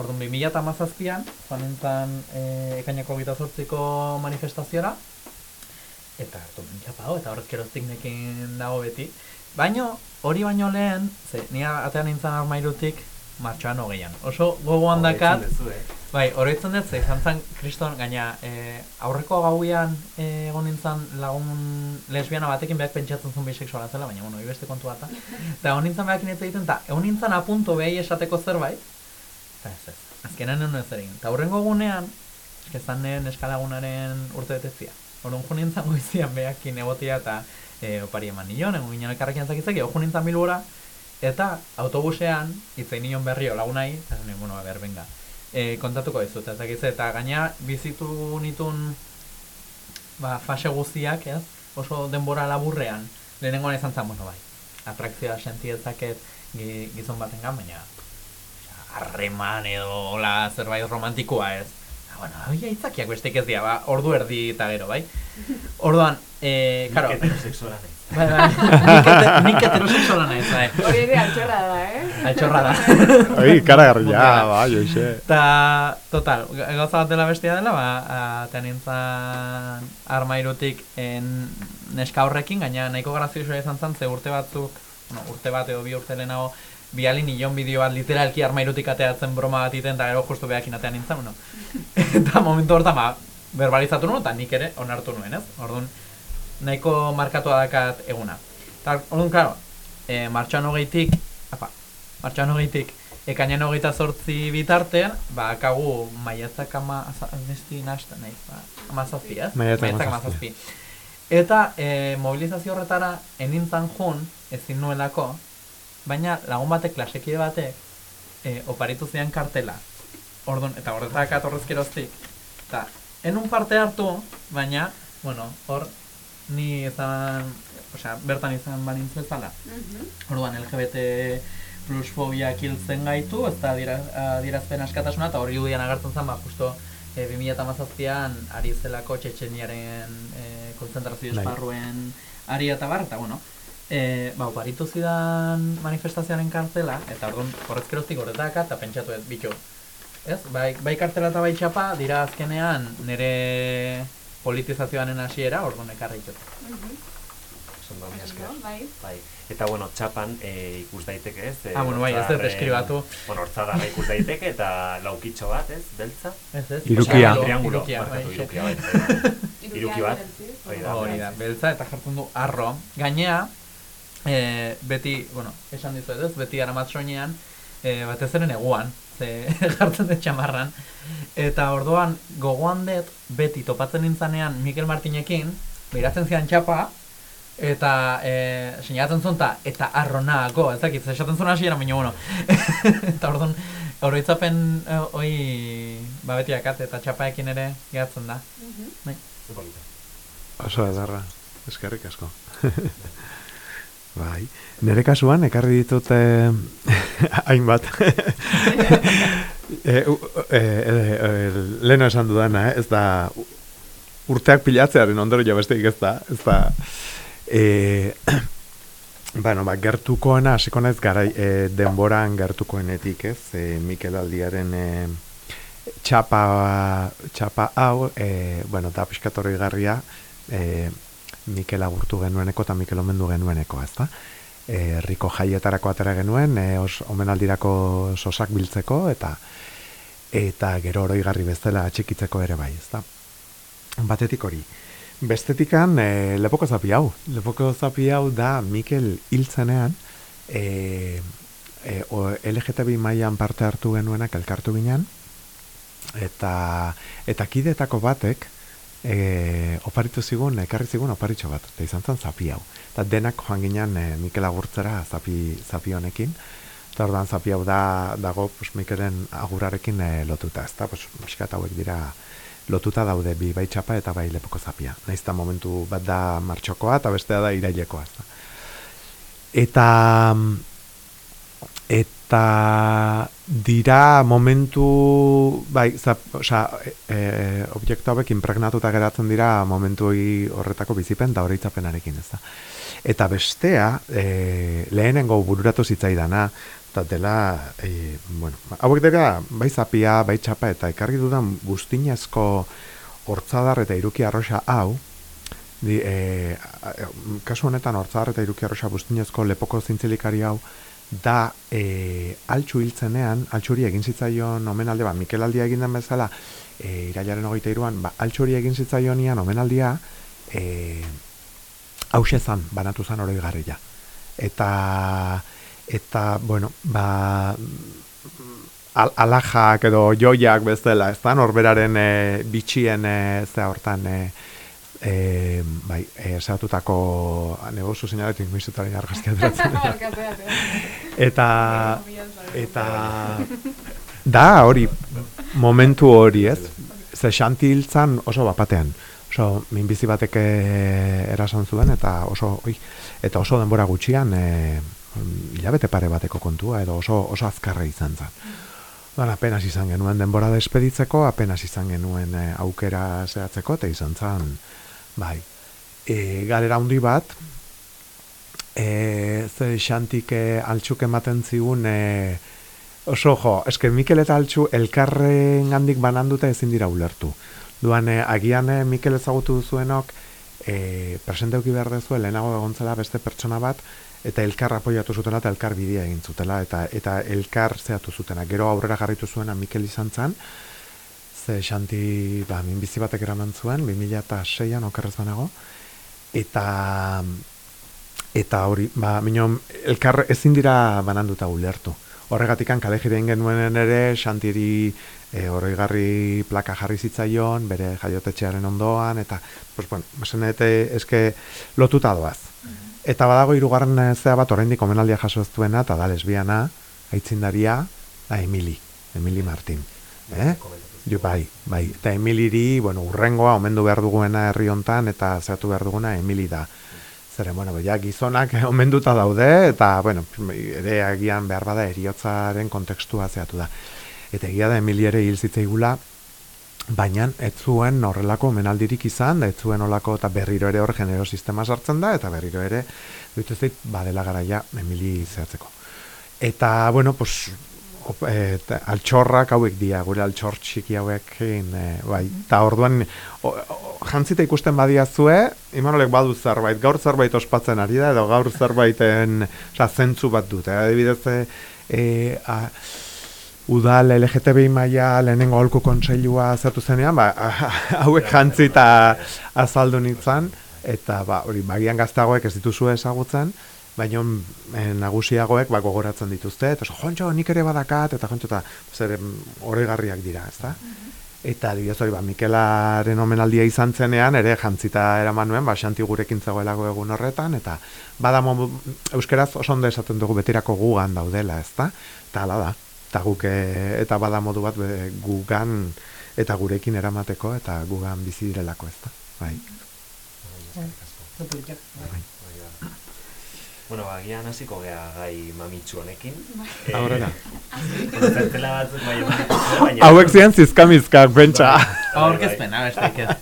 Orduan, 2000 eta mazazpian, joan nintzen e, ekainako gita manifestaziora, eta hartu txapa hau, eta horrek keroztik nekin dago beti. Baino, hori baino lehen, ze, nia atean nintzen arma irutik, martxoan hogeian. Oso gogoan dakat, eh? bai, oroitzen dut, ze izan zen kriston, gaina e, aurreko gauian eh, egon nintzen lagun lesbiana batekin behak pentsatzen zuen bisexuala zela, baina, bueno, ibeste kontu bat, eta egon nintzen behak nintzen egiten, eta egon nintzen apunto behi esateko zerbait, eta ez ez, azkenan nuen ez egin. Eta aurrengo gunean, nien eskalagunaren urte betezia. Horren jo nintzen goizian behakin egotia eta e, opari eman nion, egon ginen elkarrekin zakitzak, jo nintzen bilbora, Eta autobusean, itzein nion berrio lagunai, eta nire, bueno, ber, venga. E, kontatuko ez dut, ez eta gaina bizitu nitun ba, fase guztiak, ez? Oso denbora laburrean, lehenengo izan zen, bueno, bai, atrakzioa senti ezaket gizon baten gan, baina harreman edo hola zerbait romantikoa ez. Ah, bueno, hoi aitzakiak besteik ez dira, ba, ordu erdi eta gero, bai? Orduan, eh, karo... Bai, bai. Nik heterosexuala naiz, bai. Hori ere altxorra da, eh? Altxorra da. Oi, kara garri, ja, ba, joixe. Ta, total, gauza bat dela bestia dela, ba, tean nintzen armairutik en neska horrekin, gaina nahiko grazioso izan zen, ze urte batzuk, no, urte bat edo bi urte lehenago, bialin nion bideo bat literalki armairutik ateatzen broma bat iten, eta gero justu behakin atean nintzen, no? eta momentu hortan, ba, verbalizatu nuen, eta nik ere onartu nuen, ez? Orduan, nahiko markatua dakat eguna. Eta, orduan, klaro, e, martxoan hogeitik, apa, martxoan hogeitik, ekainan hogeita zortzi bitartean, ba, akagu maiatzak ama, azazti nasta, nahi, ba, amazazpi, ez? Maiatzak amazazpi. Eta, e, mobilizazio horretara, enintzan jun, ezin nuelako, baina lagun batek, klasekide batek, e, oparitu zian kartela. Orduan, eta horretak atorrezkeroztik. Eta, enun parte hartu, baina, bueno, hor, ni izan, osea, bertan izan banintz bezala. Mm -hmm. Orduan LGBT plusfobia kiltzen gaitu, ez da adierazpen askatasuna, eta hori gudian agertzen zen, ba, justo e, 2008an ari zelako txetxeniaren e, konzentrazio bai. esparruen ari eta bar, eta bueno, e, ba, oparitu zidan manifestazioaren kartela, eta orduan horrezkeroztik horretaka, eta pentsatu ez, bitu, ez? Bai, bai kartela eta bai txapa, dira azkenean nire politizazioaren hasiera orduan ekarri ditut. Mm Bai. bai. Eta bueno, txapan e, ikus daiteke, ez? ah, bueno, bai, ez dut eskribatu. Bueno, hortzadarra ikus daiteke eta laukitxo bat, ez? Beltza? Ez, ez. Irukia. Triangulo, irukia, bai. Irukia, bai. Iruki bat. Hori da, beltza eta jartzen du arro. Gainea, e, beti, bueno, esan dizu ez, beti aramat soinean, e, batez eren eguan, ze jartzen dut txamarran. Eta orduan, gogoan dut, beti topatzen nintzanean Mikel Martinekin, behiratzen zian txapa, eta eh sinatzen zuen ta eta arronago, ez dakit, esaten zuen hasiera baina bueno. eta ordun oroitzapen hoi ba beti akat eta txapaekin ere gehatzen da. Mhm. Bai. Oso edarra. Eskerrik asko. bai. Nere kasuan ekarri ditut eh, hainbat. eh, eh, eh, leno esan dudana, eh? ez da urteak pilatzearen ondoro jo besteik ez da, ez da E, bueno, ba, gertukoena, hasiko naiz garai e, denboran gertukoenetik, ez? E, Mikel Aldiaren e, txapa, txapa hau, e, bueno, da piskatorri garria, e, Mikel agurtu genueneko eta Mikel omendu genueneko, ez da? E, Riko jaietarako atera genuen, e, os, omenaldirako sosak biltzeko, eta eta gero oroigarri bezala atxikitzeko ere bai, ez da? Batetik hori. Bestetikan, e, lepoko zapi hau. Lepoko zapi hau da Mikel hiltzenean, e, e, LGTB mailan parte hartu genuenak elkartu ginen, eta, eta kidetako batek, e, oparitu zigun, ekarri zigun oparitxo bat, eta izan zen zapi hau. Eta denak joan ginen e, Mikel agurtzera zapi, zapi honekin, eta ordan zapi hau da, dago pues, Mikelen agurarekin e, lotuta, ez da, pues, hauek dira, lotuta daude bi bai txapa eta bai lepoko zapia. Naizta momentu bat da martxokoa eta bestea da irailekoa. Eta eta dira momentu bai, zap, oza, e, e, objektu hauek impregnatuta geratzen dira momentu horretako bizipen da horitzapenarekin ez da. Eta bestea, e, lehenengo bururatu zitzaidana, eta dela, e, bueno, hauek dira, bai zapia, bai txapa, eta ekarri dudan guztinezko hortzadar eta iruki arroxa hau, di, e, kasu honetan hortzadar eta iruki arroxa guztinezko lepoko zintzilikari hau, da e, altxu hiltzenean, altxuri egin zitzaion omenalde, ba, Mikel aldia egin den bezala, e, irailaren hogeita iruan, ba, altxuri egin zitzaion ian omenaldia, e, hause zan, banatu zan hori garrila. Eta eta, bueno, ba, al alajak edo joiak bezala, ez da, norberaren e, bitxien e, ze hortan, e, e, bai, esatutako negozu zinaletik mizutaren argazkia eta, eta, da, hori, momentu hori, ez? Ze xanti hiltzan oso bapatean. Oso, minbizi batek erasan zuen, eta oso, oi, eta oso denbora gutxian, e, hilabete pare bateko kontua edo oso oso azkarra izan zen. Ba, apenas izan genuen denbora despeditzeko, apenas izan genuen e, aukera zehatzeko, eta izan zen, bai, e, galera handi bat, e, ze xantik e, altxuk ematen zigun, e, oso jo, eske Mikel eta altxu elkarren gandik bananduta ezin dira ulertu. Duan, e, agian e, Mikel ezagutu duzuenok, e, presenteuki behar dezu, lehenago egontzela beste pertsona bat, eta elkar apoiatu zutela eta elkar bidea egin zutela eta eta elkar zehatu zutena. Gero aurrera jarritu zuena Mikel izan zen, ze xanti ba, minbizi batek eraman zuen, 2006an okerrez banago, eta eta hori, ba, minon, elkar ezin dira bananduta ulertu. Horregatik kale jiren genuen ere, xantiri e, horregarri plaka jarri zitzaion, bere jaiotetxearen ondoan, eta, pues, bueno, eske lotuta doaz. Eta badago hirugarren eh, zea bat oraindik omenaldia jaso ez duena eta da lesbiana, aitzindaria, da Emili, Emili Martin. Eh? Jo, bai, bai. Eta Emiliri, bueno, urrengoa omendu behar duguena herri hontan eta zeatu behar duguna Emili da. Zeren, bueno, ja, gizonak omenduta daude, eta, bueno, ere agian behar bada eriotzaren kontekstua zeatu da. Eta egia da, Emilia ere hil zitzaigula, baina ez zuen horrelako menaldirik izan, da ez zuen olako eta berriro ere hor genero sistema sartzen da, eta berriro ere, dutu zait, badela garaia Emili zehatzeko. Eta, bueno, pues, et, altxorrak hauek dia, gure altxor txiki hauek, e, bai, eta orduan, o, jantzita ikusten badiazue, imanolek badu zerbait, gaur zerbait ospatzen ari da, edo gaur zerbaiten oza, zentzu bat dute, adibidez, e, a, udal LGTBI maia lehenengo holku kontseilua zertu zenean, ba, hauek jantzita azaldu nintzen, eta ba, hori, bagian gaztagoek ez dituzu ezagutzen, baina eh, nagusiagoek ba, gogoratzen dituzte, eta so, jontxo, nik ere badakat, eta jontxo, eta zer horregarriak dira, ez da? Mhm. Eta dira, hori, ba, Mikelaren omenaldia izan zenean, ere jantzita eraman nuen, ba, xanti gurekin zegoelago egun horretan, eta badamo, euskeraz oso ondo esaten dugu betirako gugan daudela, ez da? Eta ala da, eta guk, eh, eta bada modu bat gugan, eta gurekin eramateko, eta gugan bizi direlako, ez da? Bai. bai. Bueno, agian hasiko gea gai mamitsu honekin. Aurrera. Zertela batzuk bai baina... Hauek zian zizkamizkak, bentsa. Aurkezpen, abestek ez.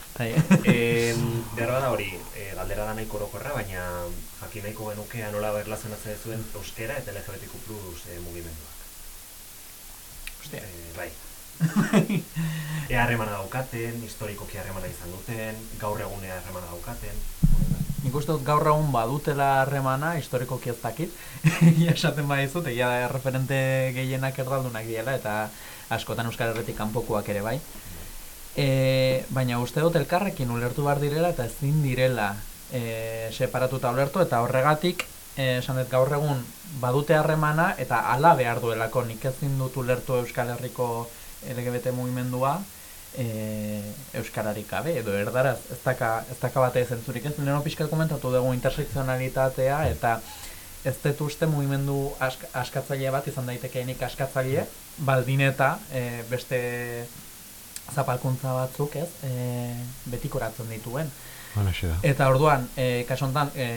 Berra da hori, galdera da nahiko orokorra, baina jakin nahiko genuke anola berlazionatzen zuen euskera eta LGBTQ plus mugimenduak. Ostia. bai. Ea harremana daukaten, historikoki harremana izan duten, gaur egunea harremana daukaten. Nik uste dut gaur egun badutela harremana, historiko kieztakit, esaten badizut, egia da referente gehienak erdaldunak diela, eta askotan Euskal Herretik kanpokoak ere bai. E, baina uste dut elkarrekin ulertu behar direla eta ezin direla e, separatuta ulertu, eta horregatik, e, esan dut gaur egun badute harremana, eta ala behar duelako. Nik ezin dut ulertu Euskal Herriko LGBT mugimendua, e, euskararik gabe edo erdaraz ez daka ez daka bate zentzurik ez leno pizkat komentatu dugu intersekzionalitatea eta ez dut uste mugimendu ask, askatzaile bat izan daitekeenik askatzaile baldin eta e, beste zapalkuntza batzuk ez e, betikoratzen dituen. Eta orduan e, kasontan e,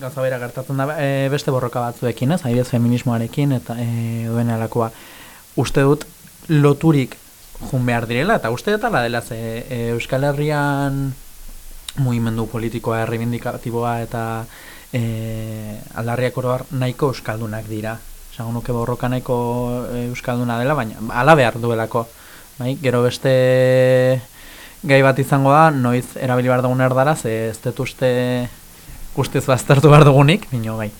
gauza bera gertatzen da e, beste borroka batzuekin ez adibidez feminismoarekin eta e, duen alakoa. Uste dut loturik jun behar direla, eta uste eta dela ze e, Euskal Herrian mugimendu politikoa errebindikatiboa eta e, aldarriak oroar nahiko euskaldunak dira. Zago nuke borroka nahiko e, euskalduna dela, baina ala behar duelako. Bai? Gero beste gai bat izango da, noiz erabili behar dugun erdara, ze ez dut uste ustez baztertu behar dugunik, bineo gai.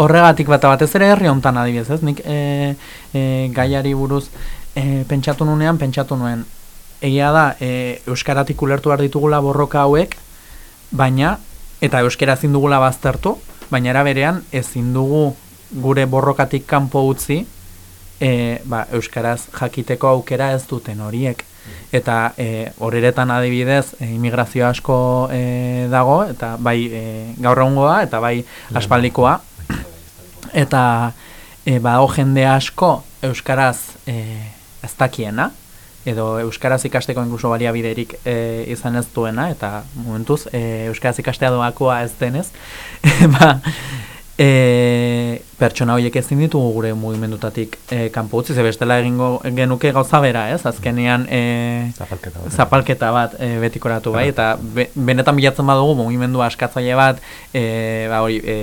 Horregatik bat batez ere herri hontan adibidez, ez? Nik e, e, gaiari buruz e, pentsatu nunean, pentsatu nuen. Egia da, e, euskaratik ulertu behar ditugula borroka hauek, baina, eta euskara ezin dugula baztertu, baina era berean ezin dugu gure borrokatik kanpo utzi, e, ba, euskaraz jakiteko aukera ez duten horiek. Eta e, horretan adibidez e, immigrazio asko e, dago eta bai e, gaur egungoa eta bai. aspaldikoa. Eta e, badago jende asko euskaraz e, ez dakiena edo euskaraz ikasteko inkluso baliabiderik e, izan ez duena eta momentuz e, euskaraz ikastea doakoa ez denez ba, e, pertsona horiek ezin ditugu gure mugimendutatik e, kanpo utzi, ze bestela egingo genuke gauza bera, ez? Azkenean e, zapalketa bat, zapalketa bat e, betikoratu bai, eta benetan bilatzen badugu mugimendu askatzaile bat, e, ba, hori, e,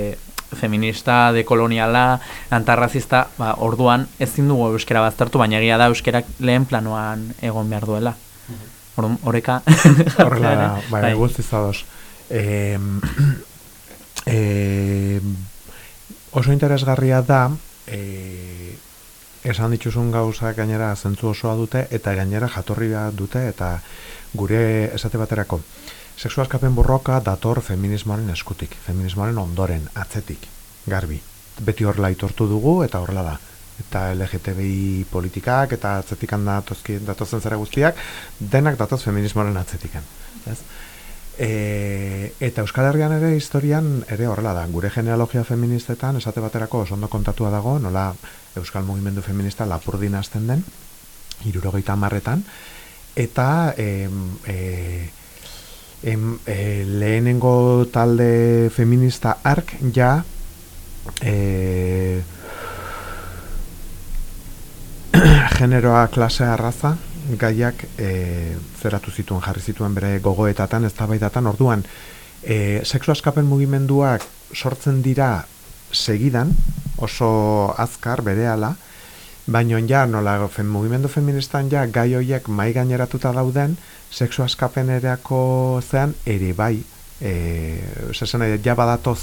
feminista, dekoloniala, antarrazista, ba, orduan ezin dugu euskera baztertu, baina egia da euskerak lehen planoan egon behar duela. Mhm. Horreka... Horrela da, bai, bai. guztiz ados. Eh, eh, oso interesgarria da e, esan dituzun gauza gainera zentzu osoa dute eta gainera jatorri dute eta gure esate baterako sexu askapen borroka dator feminismoaren eskutik, feminismoaren ondoren, atzetik, garbi. Beti horrela itortu dugu eta horrela da. Eta LGTBI politikak eta atzetik datozki, datozen zera guztiak, denak datoz feminismoaren atzetikan. Ez? E, eta Euskal Herrian ere historian ere horrela da. Gure genealogia feministetan esate baterako oso ondo kontatua dago, nola Euskal Mugimendu Feminista lapurdin hasten den, irurogeita marretan, eta e, e, em, e, lehenengo talde feminista ark ja e, generoa klasea arraza gaiak e, zeratu zituen jarri zituen bere gogoetatan ez orduan e, sexu askapen mugimenduak sortzen dira segidan oso azkar berehala baino ja nola fen, mugimendu feministan ja gai hoiek mai gaineratuta dauden sexu askapenerako zean ere bai eh esan ja badatoz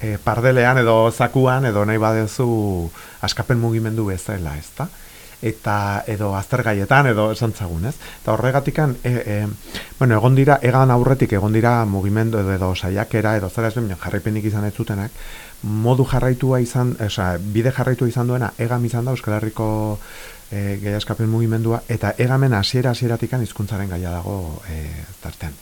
e, pardelean edo zakuan edo nahi badezu askapen mugimendu bezala, ezta? eta edo aztergaietan edo esantzagun, ez? Eta horregatikan e, e, bueno, egon dira egan aurretik egon dira mugimendu edo, edo saiakera edo zera ezberdin jarraipenik izan ez zutenak, modu jarraitua izan, osea, bide jarraitua izan duena egam izan da Euskal Herriko e, gehiaskapen mugimendua eta egamen hasiera hasieratik hizkuntzaren gaia dago e, tartean.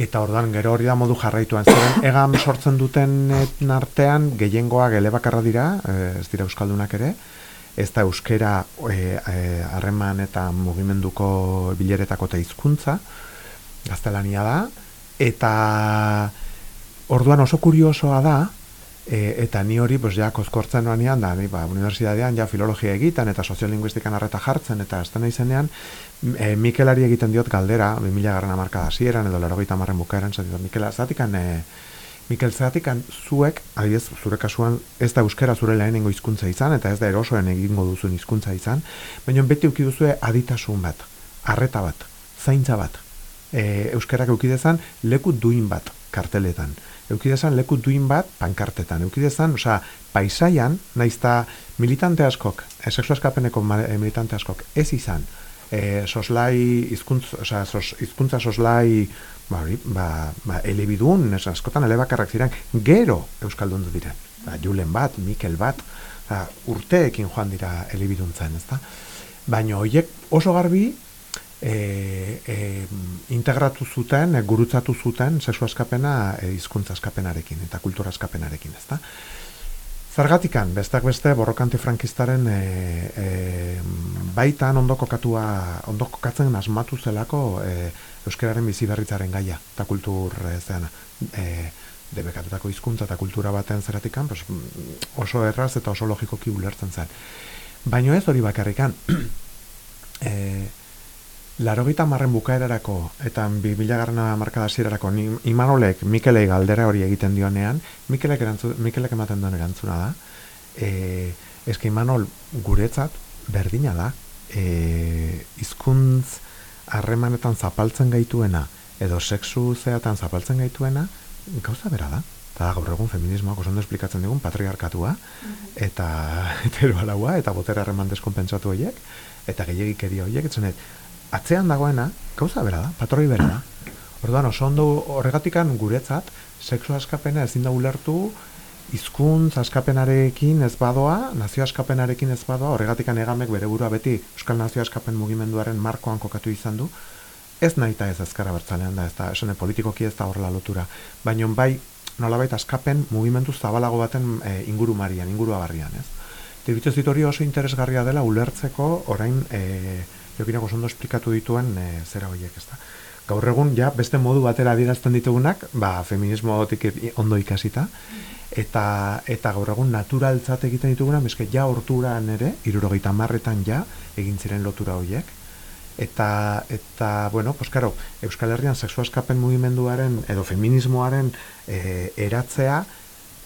Eta ordan gero hori da modu jarraituan. Ziren egam sortzen duten artean gehiengoa gelebakarra dira, e, ez dira euskaldunak ere, ez da euskera harreman eta mugimenduko bileretako eta hizkuntza. Gaztelania da, eta orduan oso kuriosoa da, E, eta ni hori, pues, ja, kozkortzen noanean, da, ni, ba, universidadean, ja, filologia egiten, eta soziolinguistikan arreta jartzen, eta ez izenean, e, Mikelari egiten diot galdera, 2000 garran amarka da zieran, edo lero gaita marren bukaeran, zati, Mikel, zatikan, e, Mikel, zatikan, zuek, adiez, zure kasuan, ez da euskera zure lehenengo hizkuntza izan, eta ez da erosoen egingo duzun hizkuntza izan, baina beti uki duzue aditasun bat, arreta bat, zaintza bat, e, euskerak eukidezan, leku duin bat, karteletan eukidezan leku duin bat pankartetan. Eukidezan, osea, paisaian, naizta militante askok, e, sexu askapeneko eh, militante askok, ez izan, e, soslai, izkuntz, osea, sos, izkuntza soslai, ba, ba, ba elebidun, ez askotan elebakarrak ziren, gero Euskaldun du diren. Ba, Julen bat, Mikel bat, ba, urteekin joan dira elebiduntzen, ezta? Baina horiek oso garbi, e, e, integratu zuten, e, gurutzatu zuten sexu askapena e, hizkuntza askapenarekin eta kultura askapenarekin, ezta? Zergatikan, bestak beste, borroka antifrankistaren e, e, baitan ondoko katua, ondoko katzen asmatu zelako e, euskararen bizi berritzaren gaia, eta kultur e, zeana, e, debekatutako hizkuntza eta kultura baten zeratikan, pues, oso erraz eta oso logikoki ulertzen zen. Baino ez hori bakarrikan, e, Larogita marren bukaerarako eta bi garrana markada zirarako Imanolek Mikelei galdera hori egiten dionean, Mikelek, erantzu, Mikelek ematen duen erantzuna da. E, eske Imanol guretzat berdina da. E, izkuntz harremanetan zapaltzen gaituena edo sexu zeatan zapaltzen gaituena gauza bera da. Eta gaur egun feminismoak oso ondo esplikatzen digun patriarkatua mhm. eta heteroalaua eta botera harreman deskompentsatu horiek eta gehiagikeria horiek, etzenet, atzean dagoena, gauza bera da, patroi bera da. Orduan, oso ondo horregatikan guretzat, sexu askapena ezin da ulertu, hizkuntz askapenarekin ez badoa, nazio askapenarekin ez badoa, horregatikan egamek bere burua beti Euskal Nazio Askapen mugimenduaren markoan kokatu izan du, ez nahi ez azkara bertzalean da, ez da, esene politikoki ez da horrela lotura. Baina bai, nolabait askapen mugimendu zabalago baten e, inguru marian, inguru abarrian, ez? Dirbitzu zitori oso interesgarria dela ulertzeko orain e, jokinak oso ondo esplikatu dituen e, zera horiek, ezta. Gaur egun, ja, beste modu batera adierazten ditugunak, ba, feminismo gotik ondo ikasita, eta, eta gaur egun naturaltzat egiten dituguna, meske ja horturan ere, irurogeita marretan ja, egin ziren lotura horiek, eta, eta bueno, pues, karo, Euskal Herrian sexu askapen mugimenduaren, edo feminismoaren e, eratzea,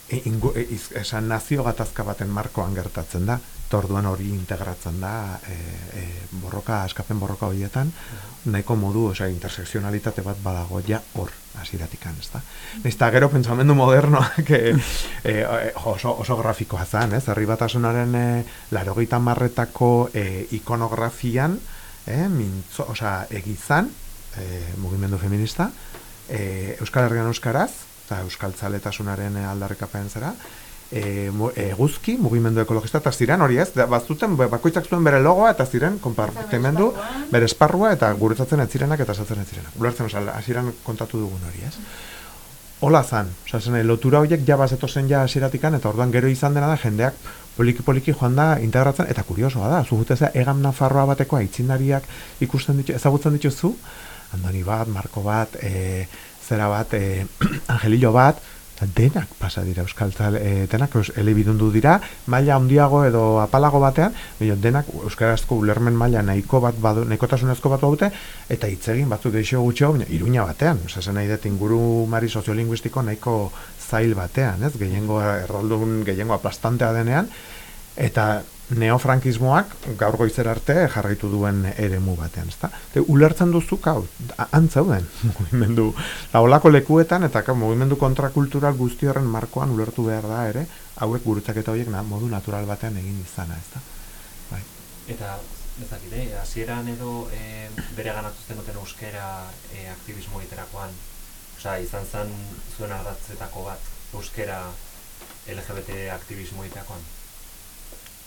e, ingu, e, esan nazio gatazka baten markoan gertatzen da, orduan hori integratzen da e, e, borroka, askapen borroka horietan, nahiko modu, osea, interseksionalitate bat badago ja hor, hasiratikan, ezta. Eta gero pentsamendu modernoak e, e, oso, oso grafikoa zen, ez? Herri batasunaren e, larogeita marretako e, ikonografian, e, mintzo, osea, egizan, e, mugimendu feminista, e, Euskal Herrian Euskaraz, eta Euskal Tzaletasunaren aldarrikapen zera, e, eguzki, mugimendu ekologista, eta ziren hori ez, bazuten, bakoitzak zuen bere logoa, eta ziren, konpartimendu, bere esparrua, eta guretzatzen ez zirenak, eta saltzen ez zirenak. Gulertzen, oza, hasieran kontatu dugun hori ez. Hola zan, oza, zen, lotura horiek ja bazeto zen ja hasieratikan, eta orduan gero izan dena da, jendeak poliki-poliki joan da integratzen, eta kuriosoa da, zuhutezea egam nafarroa bateko aitzindariak ikusten ditu, ezagutzen dituzu, Andoni bat, Marko bat, e, zera bat, e, Angelillo bat, denak pasa dira euskal tal, e, denak elebidundu dira, maila handiago edo apalago batean, baina denak euskarazko ulermen maila nahiko bat badu, nahikotasunezko bat badute, eta hitz egin batzuk geixo gutxo, baina iruña batean, zen nahi dut inguru mari soziolinguistiko nahiko zail batean, ez, gehiengo erroldun, gehiengo aplastantea denean, eta neofrankismoak gaur goizer arte jarraitu duen eremu batean, ezta? Te ulertzen duzu hau antzauden mugimendu laolako lekuetan eta ka mugimendu kontrakultural guzti horren markoan ulertu behar da ere, hauek gurutzaketa horiek na, modu natural batean egin izana, ezta? Bai. Eta ezakide, hasieran edo e, bere ganatuzten duten euskera e, aktivismo egiterakoan, osea, izan zen zuen ardatzetako bat euskera LGBT aktivismo egiterakoan?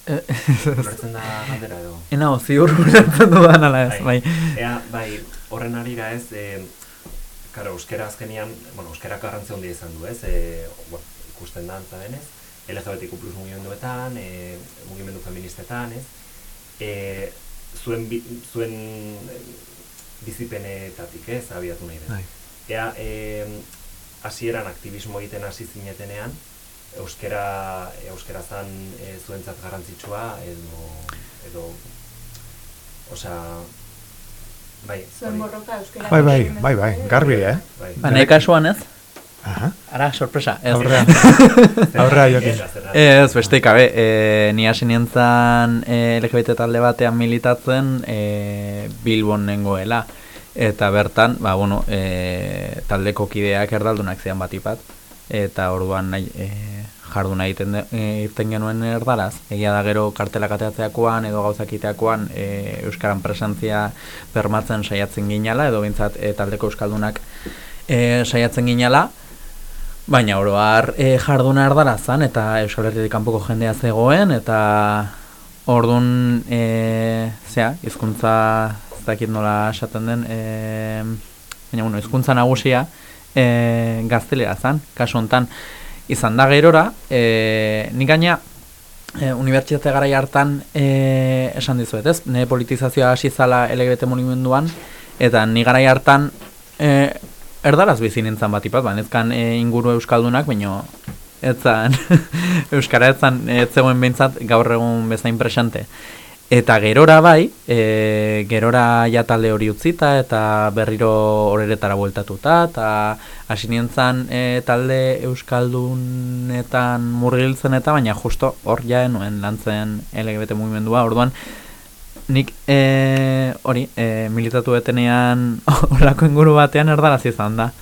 Ulertzen da galdera edo? Ena, ziur ulertzen dudan ala ez, bai. Ea, bai, horren arira ez, e, karo, euskera azkenian, bueno, euskera garrantzi hondi izan du ez, e, ikusten da antza denez, LGBTQ plus mugimenduetan, e, mugimendu feministetan, ez, e, zuen, bi, zuen bizipenetatik ez, abiatu nahi den. Bai. Ea, e, hasieran aktivismo egiten hasi zinetenean, euskera euskera zan e, zuentzat garrantzitsua edo edo osea bai zuen borroka euskera bai bai bai bai garbi eh bai bai kasuan ez Aha. Ara, sorpresa. Ez. Aurrea. Aurrea jokin. Ez, beste ikabe. E, ni hasi nintzen e, LGBT talde batean militatzen e, Bilbon nengoela. Eta bertan, ba, bueno, e, taldeko kideak erdaldunak zian batipat. Eta orduan nahi, e, jarduna egiten e, irten genuen erdaraz. Egia da gero kartelak ateatzeakoan edo gauzakiteakoan e, Euskaran presentzia bermatzen saiatzen ginala edo bintzat e, taldeko Euskaldunak e, saiatzen ginala. Baina oroar e, jarduna erdara zan eta Euskal Herritik kanpoko jendea zegoen eta ordun e, zea, hizkuntza ez dakit nola esaten den e, baina bueno, hizkuntza nagusia e, gaztelera zan, kasu hontan izan da gerora, e, nik gaina e, unibertsitate gara hartan e, esan dizuet, ez? Ne politizazioa hasi zala LGBT monumenduan, eta ni gara hartan e, erdaraz bizi nintzen bat ipat, banezkan e, inguru euskaldunak, baino etzan, euskara etzan, etzegoen behintzat gaur egun bezain presente. Eta gerora bai, e, gerora ja talde hori utzita eta berriro horeretara bueltatuta eta hasi nintzen e, talde Euskaldunetan murgiltzen eta baina justo hor ja enuen lantzen LGBT mugimendua, orduan nik e, hori e, militatu etenean horako inguru batean erdaraz izan da.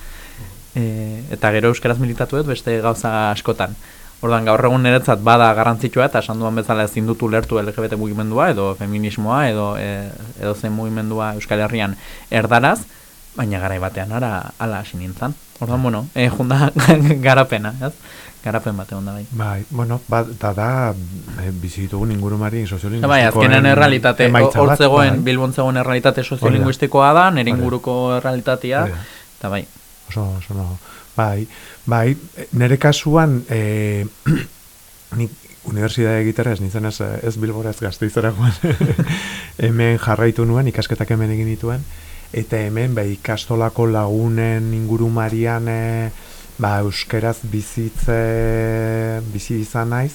E, eta gero euskaraz militatu beste gauza askotan. Ordan gaur egun niretzat bada garrantzitsua eta esan duan bezala ezin dut ulertu LGBT mugimendua edo feminismoa edo e, edo zen mugimendua Euskal Herrian erdaraz, baina garai batean ara hala hasi nintzen. Ordan bueno, eh junda garapena, ez? Garapen bate onda bai. Bai, bueno, ba, da da e, bizitugun ingurumari soziolinguistikoen Bai, azkenen errealitate hor zegoen bai. Bilbon zegoen errealitate soziolinguistikoa da, nere inguruko errealitatea. Eta bai. Oso, oso no. Bai, bai, nire kasuan, e, nik universidade egitera ez nintzen ez, ez bilbora ez gazteizera hemen jarraitu nuen, ikasketak hemen egin dituen, eta hemen bai, ikastolako lagunen inguru marian e, ba, euskeraz bizitze, bizi izan naiz,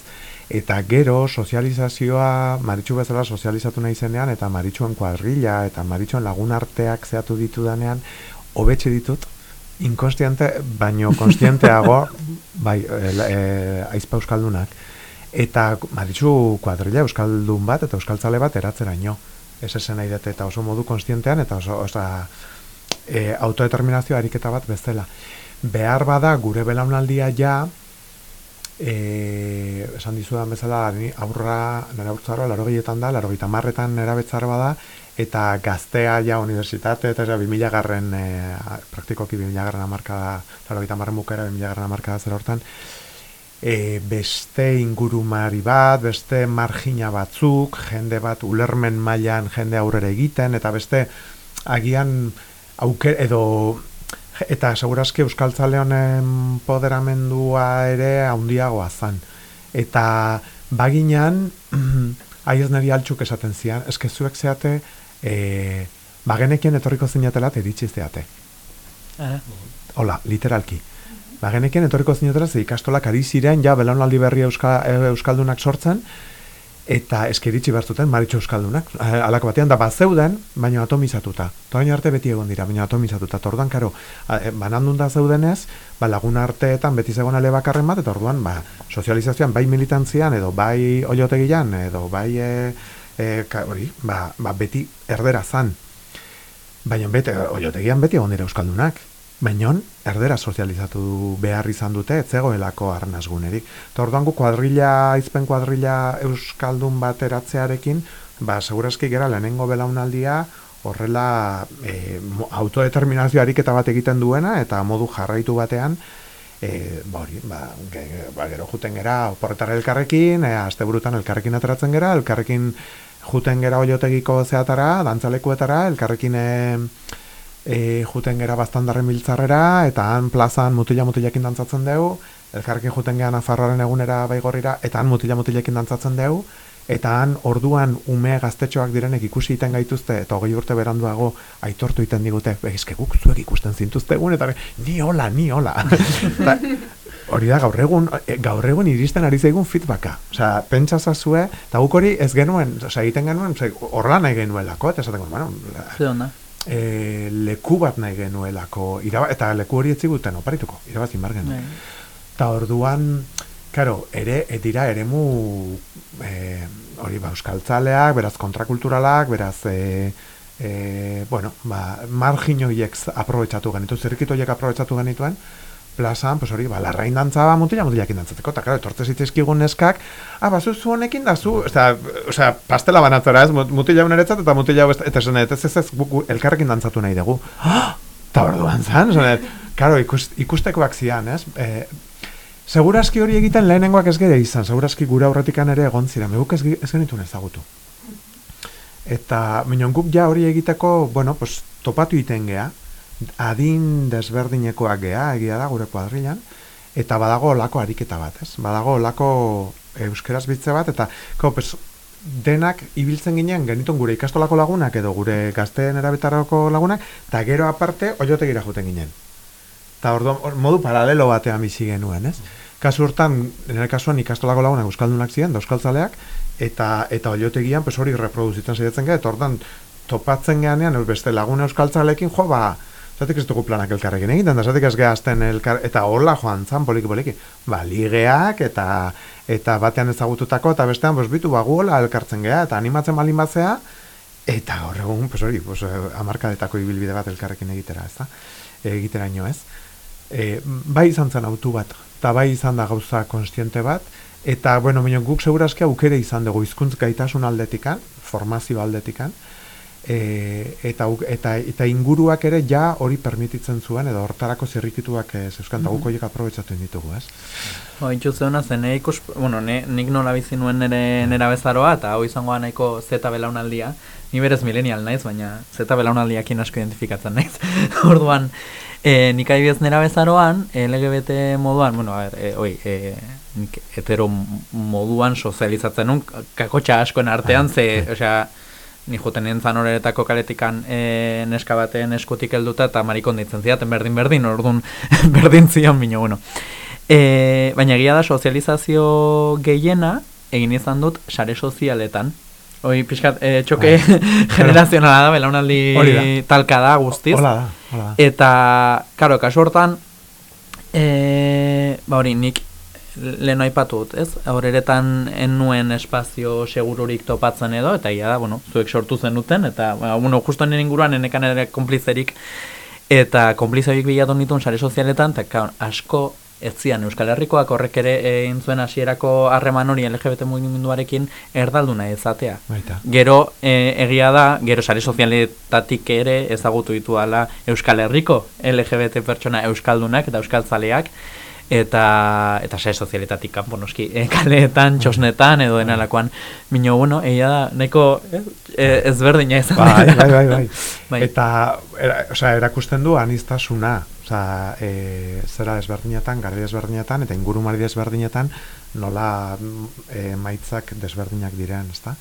eta gero sozializazioa maritxu bezala sozializatu nahi zenean, eta maritxuen kuadrilla, eta maritxuen lagun arteak zehatu ditu danean, hobetxe ditut, inkonstiente, baino konstienteago, bai, e, e, aizpa euskaldunak. Eta, maritxu, kuadrilla euskaldun bat, eta euskaltzale bat eratzera ino. Ez esen nahi dut, eta oso modu konstientean, eta oso, oso e, autodeterminazio ariketa bat bezala. Behar bada, gure belaunaldia ja, e, esan dizudan bezala, aurra, nera urtzarra, laro da, laro marretan nera bada, eta gaztea ja universitate eta ja 2000 garren e, praktikoki 2000 garren amarka da laro gita marren bukera 2000 garren amarka da zer hortan. E, beste ingurumari bat beste margina batzuk jende bat ulermen mailan jende aurrera egiten eta beste agian auker edo eta segurazki euskaltzale honen poderamendua ere handiagoa zan eta baginan aiz nari altxuk esaten zian, eske zuek zeate e, bagenekien etorriko zinatela iritsi zeate. Eh? Hola, literalki. Bagenekien etorriko zinatela ze ikastolak ari ziren ja belaunaldi berri euska, euskaldunak sortzen, eta eskeritzi bertuten maritxo euskaldunak, eh, alako batean, da bat zeuden, baina atomizatuta. Toain arte beti egon dira, baina atomizatuta. Eta orduan, karo, eh, banandun da zeudenez, ba, lagun arteetan beti zegoen ale bakarren bat, eta orduan, ba, sozializazioan bai militantzian, edo bai oiotegian, edo bai, e, e, hori, ba, ba, beti erdera zan. Baina bete, oiotegian beti egon dira euskaldunak. Baina erdera sozializatu behar izan dute, ez zegoelako arnazgunerik. Eta orduan gu kuadrilla, izpen kuadrilla euskaldun bat eratzearekin, ba, segurazki gera lehenengo belaunaldia, horrela e, autodeterminazio ariketa bat egiten duena, eta modu jarraitu batean, e, ba, hori, ba, ge, ba, gero juten gera oporretara elkarrekin, e, azte burutan elkarrekin ateratzen gera, elkarrekin juten gera oiotegiko zeatara, dantzalekuetara, elkarrekin... E, e, juten gera bastandarren biltzarrera, eta han plazan mutila mutilekin dantzatzen dugu, elkarrekin juten gera Nafarroaren egunera baigorrira, eta han mutila mutilekin dantzatzen dugu, eta han orduan ume gaztetxoak direnek ikusi iten gaituzte, eta hogei urte beranduago aitortu iten digute, bezke guk zuek ikusten zintuzte egun, eta ni hola, ni hola. hori da, gaur egun, e, gaur egun iristen ari zaigun feedbacka. Osea, pentsa zazue, eta guk hori ez genuen, osea, egiten genuen, horrela nahi genuelako, eta esaten bueno, e, leku bat nahi genuelako iraba, eta leku hori etzi guten oparituko, irabazi margen. Bai. Eta orduan, karo, ere, dira eremu e, hori ba, euskaltzaleak, beraz kontrakulturalak, beraz e, e, bueno, ba, margin horiek aprobetsatu genitu, zirrikitu horiek aprobetsatu genituen, plazan, pues hori, ba, larrain dantza ba, mutila mutilakin dantzatzeko, eta, klaro, etortze zitzaizkigun neskak, ah, ba, zu honekin da, zu, o sea, pastela banatzera, ez, mutila uneretzat, eta mutila, eta zen, ez, ez, ez, gu, elkarrekin dantzatu nahi dugu. Eta hor duan zan, zen, klaro, ikustekoak zian, ez, e, Segurazki hori egiten lehenengoak ez gere izan, segurazki gura aurretikan ere egon zira, meguk ez, ez genitu ezagutu. Eta, minon guk ja hori egiteko, bueno, pues, topatu iten geha, adin desberdinekoak gea, egia da gure kuadrilan, eta badago olako ariketa bat, ez? Badago olako euskeraz bitze bat, eta ko, pues, denak ibiltzen ginen genitun gure ikastolako lagunak edo gure gazteen erabetarako lagunak, eta gero aparte oiotegira juten ginen. Eta ordo, modu paralelo batean bizi genuen, ez? Kasu hortan, nire kasuan ikastolako lagunak euskaldunak ziren, da euskaltzaleak, eta eta oiotegian, pues hori reproduzitzen saiatzen gara, eta ordan topatzen geanean, beste lagun euskaltzalekin, jo, ba, Zatik ez dugu planak elkarrekin egiten, da zatik ez gehazten elkar... Eta hola joan zan, poliki poliki. Ba, ligeak eta eta batean ezagututako, eta bestean, bos, bitu, bagu hola elkartzen geha, eta animatzen balin batzea, eta hor egun, pues hori, pues, amarkadetako ibilbide bat elkarrekin egitera, ez da? Egitera ino ez. E, bai izan zen autu bat, eta bai izan da gauza konstiente bat, eta, bueno, minok guk segurazki aukere izan dugu izkuntz gaitasun aldetikan, formazio aldetikan, e, eta, eta, eta inguruak ere ja hori permititzen zuen edo hortarako zirrikituak ez euskan mm -hmm. aprobetsatu ditugu, ez? Ba, intxut zeuna zen, ikus, bueno, ne, nik nola bizi nuen nere, nera bezaroa, eta hau izangoa nahiko zeta belaunaldia, ni berez milenial naiz, baina zeta belaunaldiakin asko identifikatzen naiz. Orduan, e, nik adibidez nera bezaroan, LGBT moduan, bueno, a ber, e, oi, e, nik hetero moduan sozializatzen nun, kakotxa askoen artean, ze, osea, ni joten nintzen horretako kaletikan e, neska baten eskutik helduta eta marikon ditzen ziaten berdin berdin, orduan berdin zion bino, bueno. E, baina egia da sozializazio gehiena egin izan dut sare sozialetan. Hoi, pixkat, e, txoke bai. generazionala da, belaunaldi talka da guztiz. Hola da, hola da. Eta, karo, kasu hortan, e, ba hori, nik lehen aipatut, ez? Horretan ennuen espazio segururik topatzen edo, eta ia da, bueno, zuek sortu zenuten, eta, bueno, justo nire inguruan enekan ere konplizerik, eta konplizerik bilatu nituen sare sozialetan, eta asko ez zian Euskal Herrikoak horrek ere egin zuen hasierako harreman hori LGBT mugimenduarekin erdalduna ezatea. Baita. Gero e, egia da, gero sare sozialetatik ere ezagutu ditu ala Euskal Herriko LGBT pertsona Euskaldunak eta Euskaltzaleak, eta eta sai sozialetatik kanpo noski e, kaleetan, txosnetan edo denalakoan mino bueno, eia da neko eh, ezberdina izan bai, bai, bai, bai. bai. Eta era, o sea, erakusten du anistasuna, o sea, e, zera desberdinetan, garbi desberdinetan eta ingurumari desberdinetan nola e, maitzak desberdinak diren, ezta?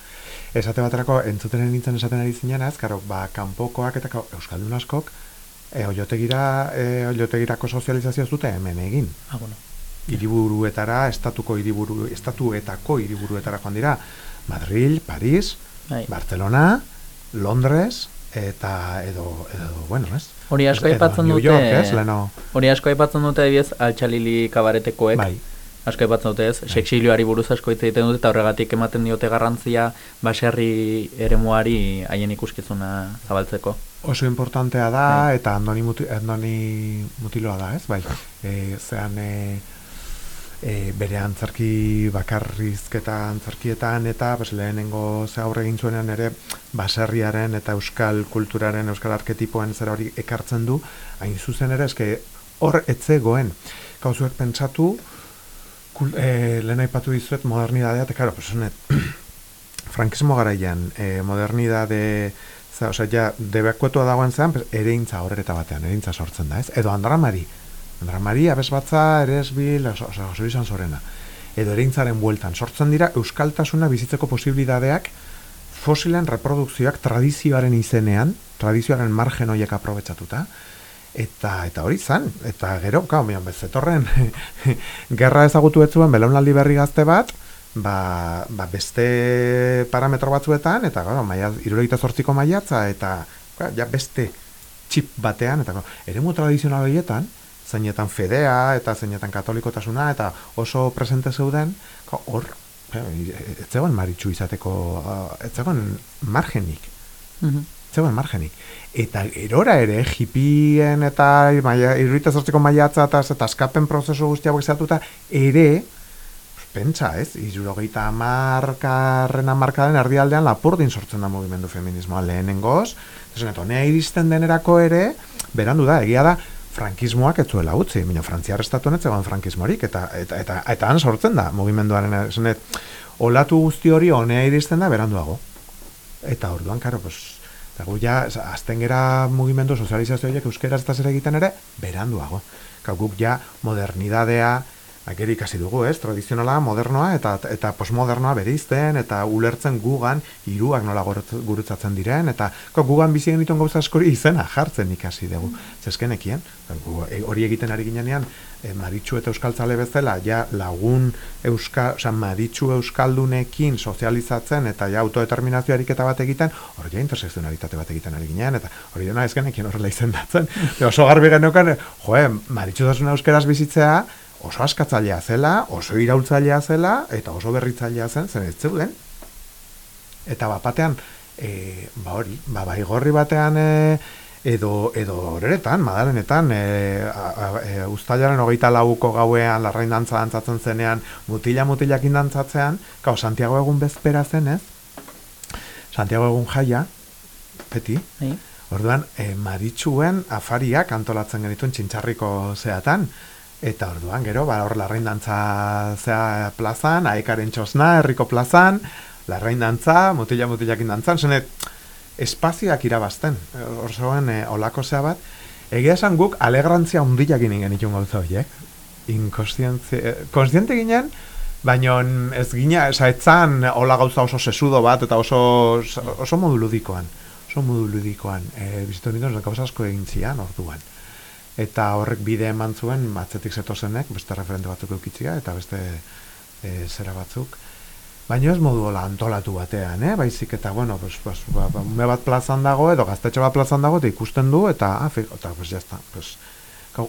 Esate baterako entzuten nintzen esaten ari zinen ez, karo, ba, kanpokoak eta euskaldun askok E, oiotegira, e, oiotegirako sozializazioa zute hemen egin. Ah, bueno. Iriburuetara, estatuko iriburu, estatuetako iriburuetara joan dira. Madrid, Paris, Ai. Barcelona, Londres, eta edo, edo bueno, ez? Hori asko aipatzen dute, hori asko aipatzen dute, ebiez, altxalili kabaretekoek. Bai asko epatzen dute ez, bai. seksilioari buruz asko hitz egiten dute eta horregatik ematen diote garrantzia baserri eremuari haien ikuskizuna zabaltzeko. Oso importantea da bai. eta andoni, muti, andoni mutiloa da ez, bai. E, zean e, e, bere antzarki bakarrizketa antzarkietan eta bas, lehenengo ze aurre egin zuenean ere baserriaren eta euskal kulturaren, euskal arketipoen zera hori ekartzen du, hain zuzen ere eske hor etzegoen. Kauzuek pentsatu, e, lehen aipatu dizuet modernidadea, eta karo, pues, frankismo garaian, e, modernidade, za, osea, ja, debekuetua dagoen zean, pues, ere intza horreta batean, ere intza sortzen da, ez? Edo Andramari, Andramari, abez batza, ere esbil, osea, oso izan zorena. Edo ere intzaren bueltan, sortzen dira, euskaltasuna bizitzeko posibilidadeak, fosilen reprodukzioak tradizioaren izenean, tradizioaren margen horiek aprobetsatuta, eta eta hori izan eta gero ka mian bezetorren gerra ezagutu etzuen belaunaldi berri gazte bat ba, ba beste parametro batzuetan eta gero maia 78ko maiatza eta ja beste chip batean eta eremu tradizional horietan zeinetan fedea eta zeinetan katolikotasuna eta oso presente zeuden hor ez zegoen maritxu izateko ez zegoen margenik. Mm zegoen margenik. Eta erora ere, hipien eta irruita zortziko maiatza eta askapen prozesu guztia izatuta, ere, pentsa ez, irurogeita markarren amarkaden erdialdean lapurdin sortzen da movimendu feminismoa lehenengoz, eta honea iristen denerako ere, berandu da, egia da, frankismoak ez zuela utzi, baina frantziar estatu netzegoen frankismorik, eta, eta, eta, eta, han sortzen da, movimenduaren, esanet, olatu guzti hori honea iristen da, beranduago. Eta orduan, karo, pues, gu ja, azten gera mugimendu sozializazio horiek euskeraz eta zer egiten ere, beranduago. Kau guk ja modernidadea, ageri ikasi dugu, ez? Tradizionala, modernoa eta eta postmodernoa bereizten eta ulertzen gugan hiruak nola gurutzatzen diren eta ko gugan bizi genituen gauza askori izena jartzen ikasi dugu. Zeskenekien, e, hori egiten ari ginenean, e, Maritxu eta Euskaltzale bezala ja lagun euska, o Maritxu euskaldunekin sozializatzen eta ja autodeterminazio ariketa bat egiten, hori ja intersekzionalitate bat egiten ari ginean eta hori dena ezkenekien horrela izendatzen. oso garbi genokan, joe, Maritxu dasuna euskeraz bizitzea, oso askatzailea zela, oso iraultzailea zela, eta oso berritzailea zen, zen ez zeuden. Eta bat batean, e, ba hori, ba, bai gorri batean, e, edo, edo horretan, madalenetan, e, e, ustailaren hogeita lauko gauean, larrain dantza dantzatzen zenean, mutila mutilak dantzatzen, kau, Santiago egun bezpera zen, ez? Santiago egun jaia, peti, bai. Orduan, e, maritxuen afariak antolatzen genituen txintxarriko zeatan, Eta orduan, gero, ba, hor larrain dantza zea plazan, aekaren txosna, herriko plazan, larrain dantza, mutila mutilakin dantzan, zene, espazioak irabazten, hor zoen, e, olako zea bat, egia esan guk alegrantzia undiak ginen genitun gauza horiek, konstiente ginen, baina ez gina, eza, etzan hola gauza oso sesudo bat, eta oso, oso modu ludikoan, oso modu ludikoan, e, bizitu nintzen, gauza asko egin zian, orduan eta horrek bide eman zuen atzetik zetozenek, beste referente batzuk eukitzia, eta beste e, zera batzuk. Baina ez modu hola antolatu batean, eh? baizik eta, bueno, pues, pues, ba, ba, ume bat plazan dago, edo gaztetxo bat plazan dago, eta ikusten du, eta, ah, eta, pues, jazta, pues,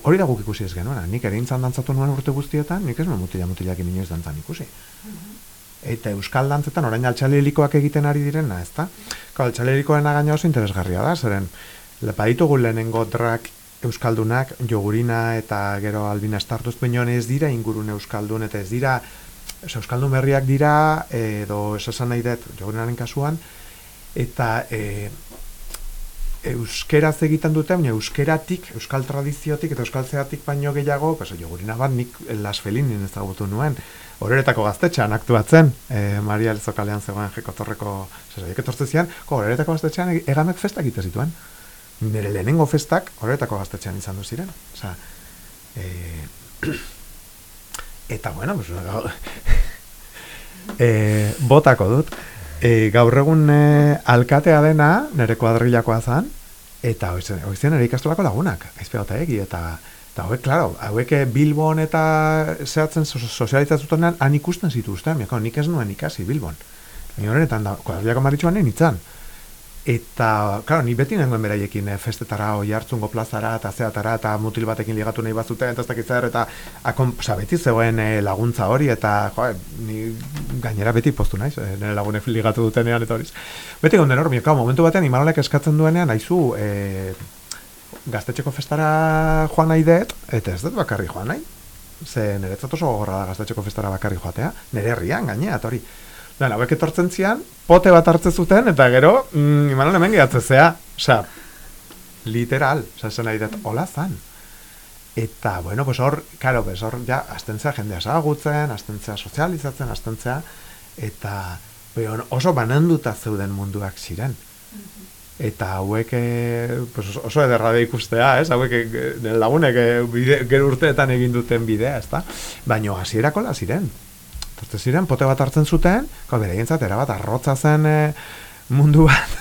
hori da guk ikusi ez genuena, nik ere intzan dantzatu nuen urte guztietan, nik ez nuen mutila mutilak inoiz dantzan ikusi. Mhm. Eta euskal dantzetan, orain altxalelikoak egiten ari direna, ez da? Altxalelikoena gaina oso interesgarria da, zeren, lepaditu lehenengo drak euskaldunak jogurina eta gero albina estartuz peinon ez dira ingurun euskaldun eta ez dira ez euskaldun berriak dira edo esasan nahi dut jogurinaren kasuan eta e, euskeraz egiten dute, baina euskeratik, euskal tradiziotik eta euskal zeatik baino gehiago, pues, jo, gurina bat nik Las Felinin ezagutu nuen, horeretako gaztetxean aktuatzen, e, Maria Elzokalean zegoen jekotorreko, zesaiek etortze zian, horeretako gaztetxean egamek festak egite zituen. Nire lehenengo festak horeretako gaztetxean izan du ziren. Osa, e, eta bueno, pues, e, botako dut. E, gaur egun e, alkatea dena, nire kuadrilakoa zan, eta hoizien nire ikastolako lagunak, aizpegota egi, eta eta hauek, klaro, hauek Bilbon eta zehatzen sozializatzen han ikusten zituzten, nik ez nuen ikasi Bilbon. Ni horretan da, kuadrilako maritxuan nintzen, Eta, claro, ni beti nengoen beraiekin eh, festetara, oi hartzungo plazara, eta zeatara, eta mutil batekin ligatu nahi bazuten, eta ez dakit zer, eta akon, oza, beti zegoen eh, laguntza hori, eta, jo, ni gainera beti postu naiz, eh, nire lagunek ligatu dutenean, eta horiz. Beti gonden hor, momentu batean, imanolek eskatzen duenean, haizu, eh, gaztetxeko festara joan nahi dut, eta ez dut bakarri joan nahi. Ze niretzat oso gogorra da gaztetxeko festara bakarri joatea, nire herrian gainea, eta hori. Dena, hauek etortzen zian, pote bat hartze zuten, eta gero, mm, imanon hemen gehatzezea. Osa, literal, osa, zen nahi dut, hola zan. Eta, bueno, pues hor, karo, pues hor, ja, astentzea jendea zagutzen, astentzea sozializatzen, astentzea, eta, beho, oso bananduta zeuden munduak ziren. Eta hauek, eh, pues oso ederra da ikustea, ez? Hauek, eh, lagunek, eh, gero urteetan egin duten bidea, ez da? Baina, hasierako la ziren. Zorte ziren, pote bat hartzen zuten, ko bere gintzat, erabat, arrotza zen e, mundu bat.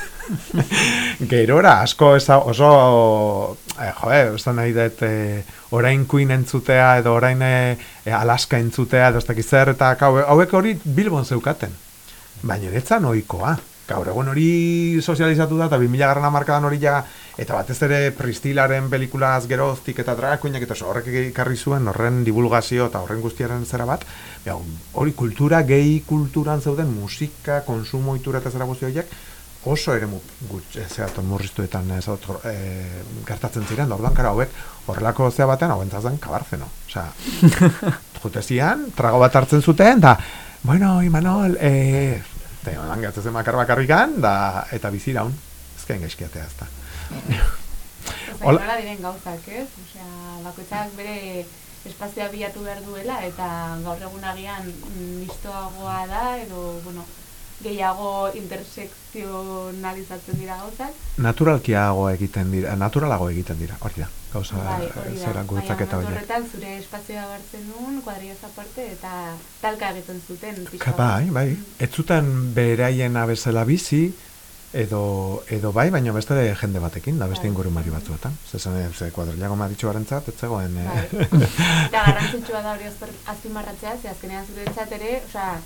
Gerora, asko eza, oso, e, jo, e, da nahi dut, e, orain Queen entzutea, edo orain e, Alaska entzutea, edo ez dakiz zer, eta hauek hori Bilbon zeukaten. Baina eretzan oikoa. Gaur egun hori sozializatu da, eta 2000 garrana markadan hori ja, eta batez ere Pristilaren pelikulaz geroztik eta dragakoinak, eta horrek ikarri zuen horren divulgazio eta horren guztiaren zera bat, hori kultura, gehi kulturan zeuden musika, konsumo itura eta zera guzti horiek, oso ere gutxe, zeaton murriztuetan ez e, gertatzen ziren, da orduan, kara hauek horrelako zea batean, hau entzazen kabarzeno. Osea, jute zian, trago bat hartzen zuten, da, bueno, Imanol, eh, Eta jo, langatzen zen bakar bakarrikan, da, eta bizi daun, ezken gaizkiatea ez da. Hola diren gauzak, ez? Osea, bakoitzak bere espazioa bilatu behar duela, eta gaur egun agian mistoagoa da, edo, bueno, gehiago intersekzionalizatzen dira gauzak. Naturalkiago egiten dira, naturalago egiten dira, hori da, gauza bai, zera guretzak eta hori. Horretan zure espazioa gartzen nuen, kuadrioz aparte, eta talka egiten zuten. Ka, bai, bai, mm. ez zuten beraien abezela bizi, edo, edo bai, baina beste de jende batekin, da beste bai. inguru mari batzuetan. Zesan, ze kuadrilago maritxu garen zat, ez zegoen. Eh. Bai. eta garrantzitsua da hori azpimarratzea, ze azkenean zure ere, osea,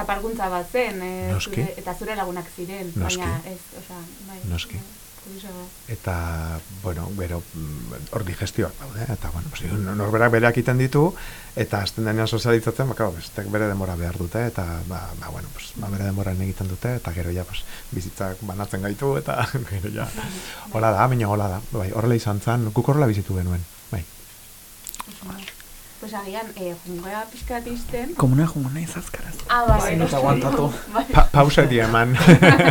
zaparguntza bat zen, e, zure, eta zure lagunak ziren, Noski. baina ez, oza, bai. Noski. Eta, bueno, bero, mm, hor digestioak daude, eta, bueno, pues, norberak bereak iten ditu, eta azten denean sozializatzen, baka, bestek bere demora behar dute, eta, ba, ba bueno, pues, ba, bere demora egiten dute, eta gero ja, pues, bizitzak banatzen gaitu, eta gero ja, hola da, baina hola da, bai, horrela izan zen, guk horrela bizitu genuen, bai. Pues agian, eh, jungea pixkat izten. Komuna junguna izazkaraz. Ah, bai. Zain eta guantatu. Pa pausa di eman.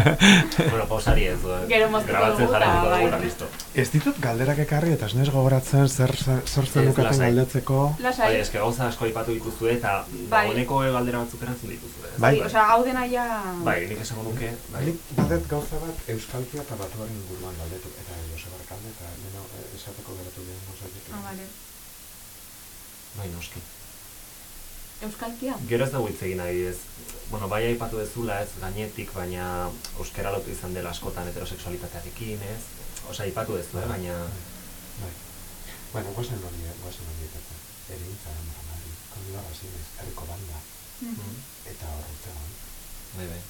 bueno, pausari ez du. Gero moztuko dugu, bai. Ez ditut galderak ekarri eta esnez gogoratzen zer zen dukaten galdetzeko. Lasai. Bai, eske gauza asko ipatu dituzu eta bai. dagoeneko galdera batzuk erantzun dituzu. Eh? Bai, osea, hau dena ja... Bai, nik esango nuke. Bai. Nik badet gauza bat Euskalkia eta batuaren inguruan galdetu. Eta Joseba Arkalde eta nena esateko geratu den gauza Ah, vale. Bai, noski. Euskalkia? Gero ez dugu hitz egin nahi ez. Bueno, bai aipatu dezula ez gainetik, baina euskara lotu izan dela askotan heteroseksualitatearekin, ez? Osa, aipatu dezu, eh? baina... Bai. Bueno, guazen hori, guazen hori eta erintza da moramari, kondila bazinez, erriko banda, mm eta horretze gau. Bai, bai.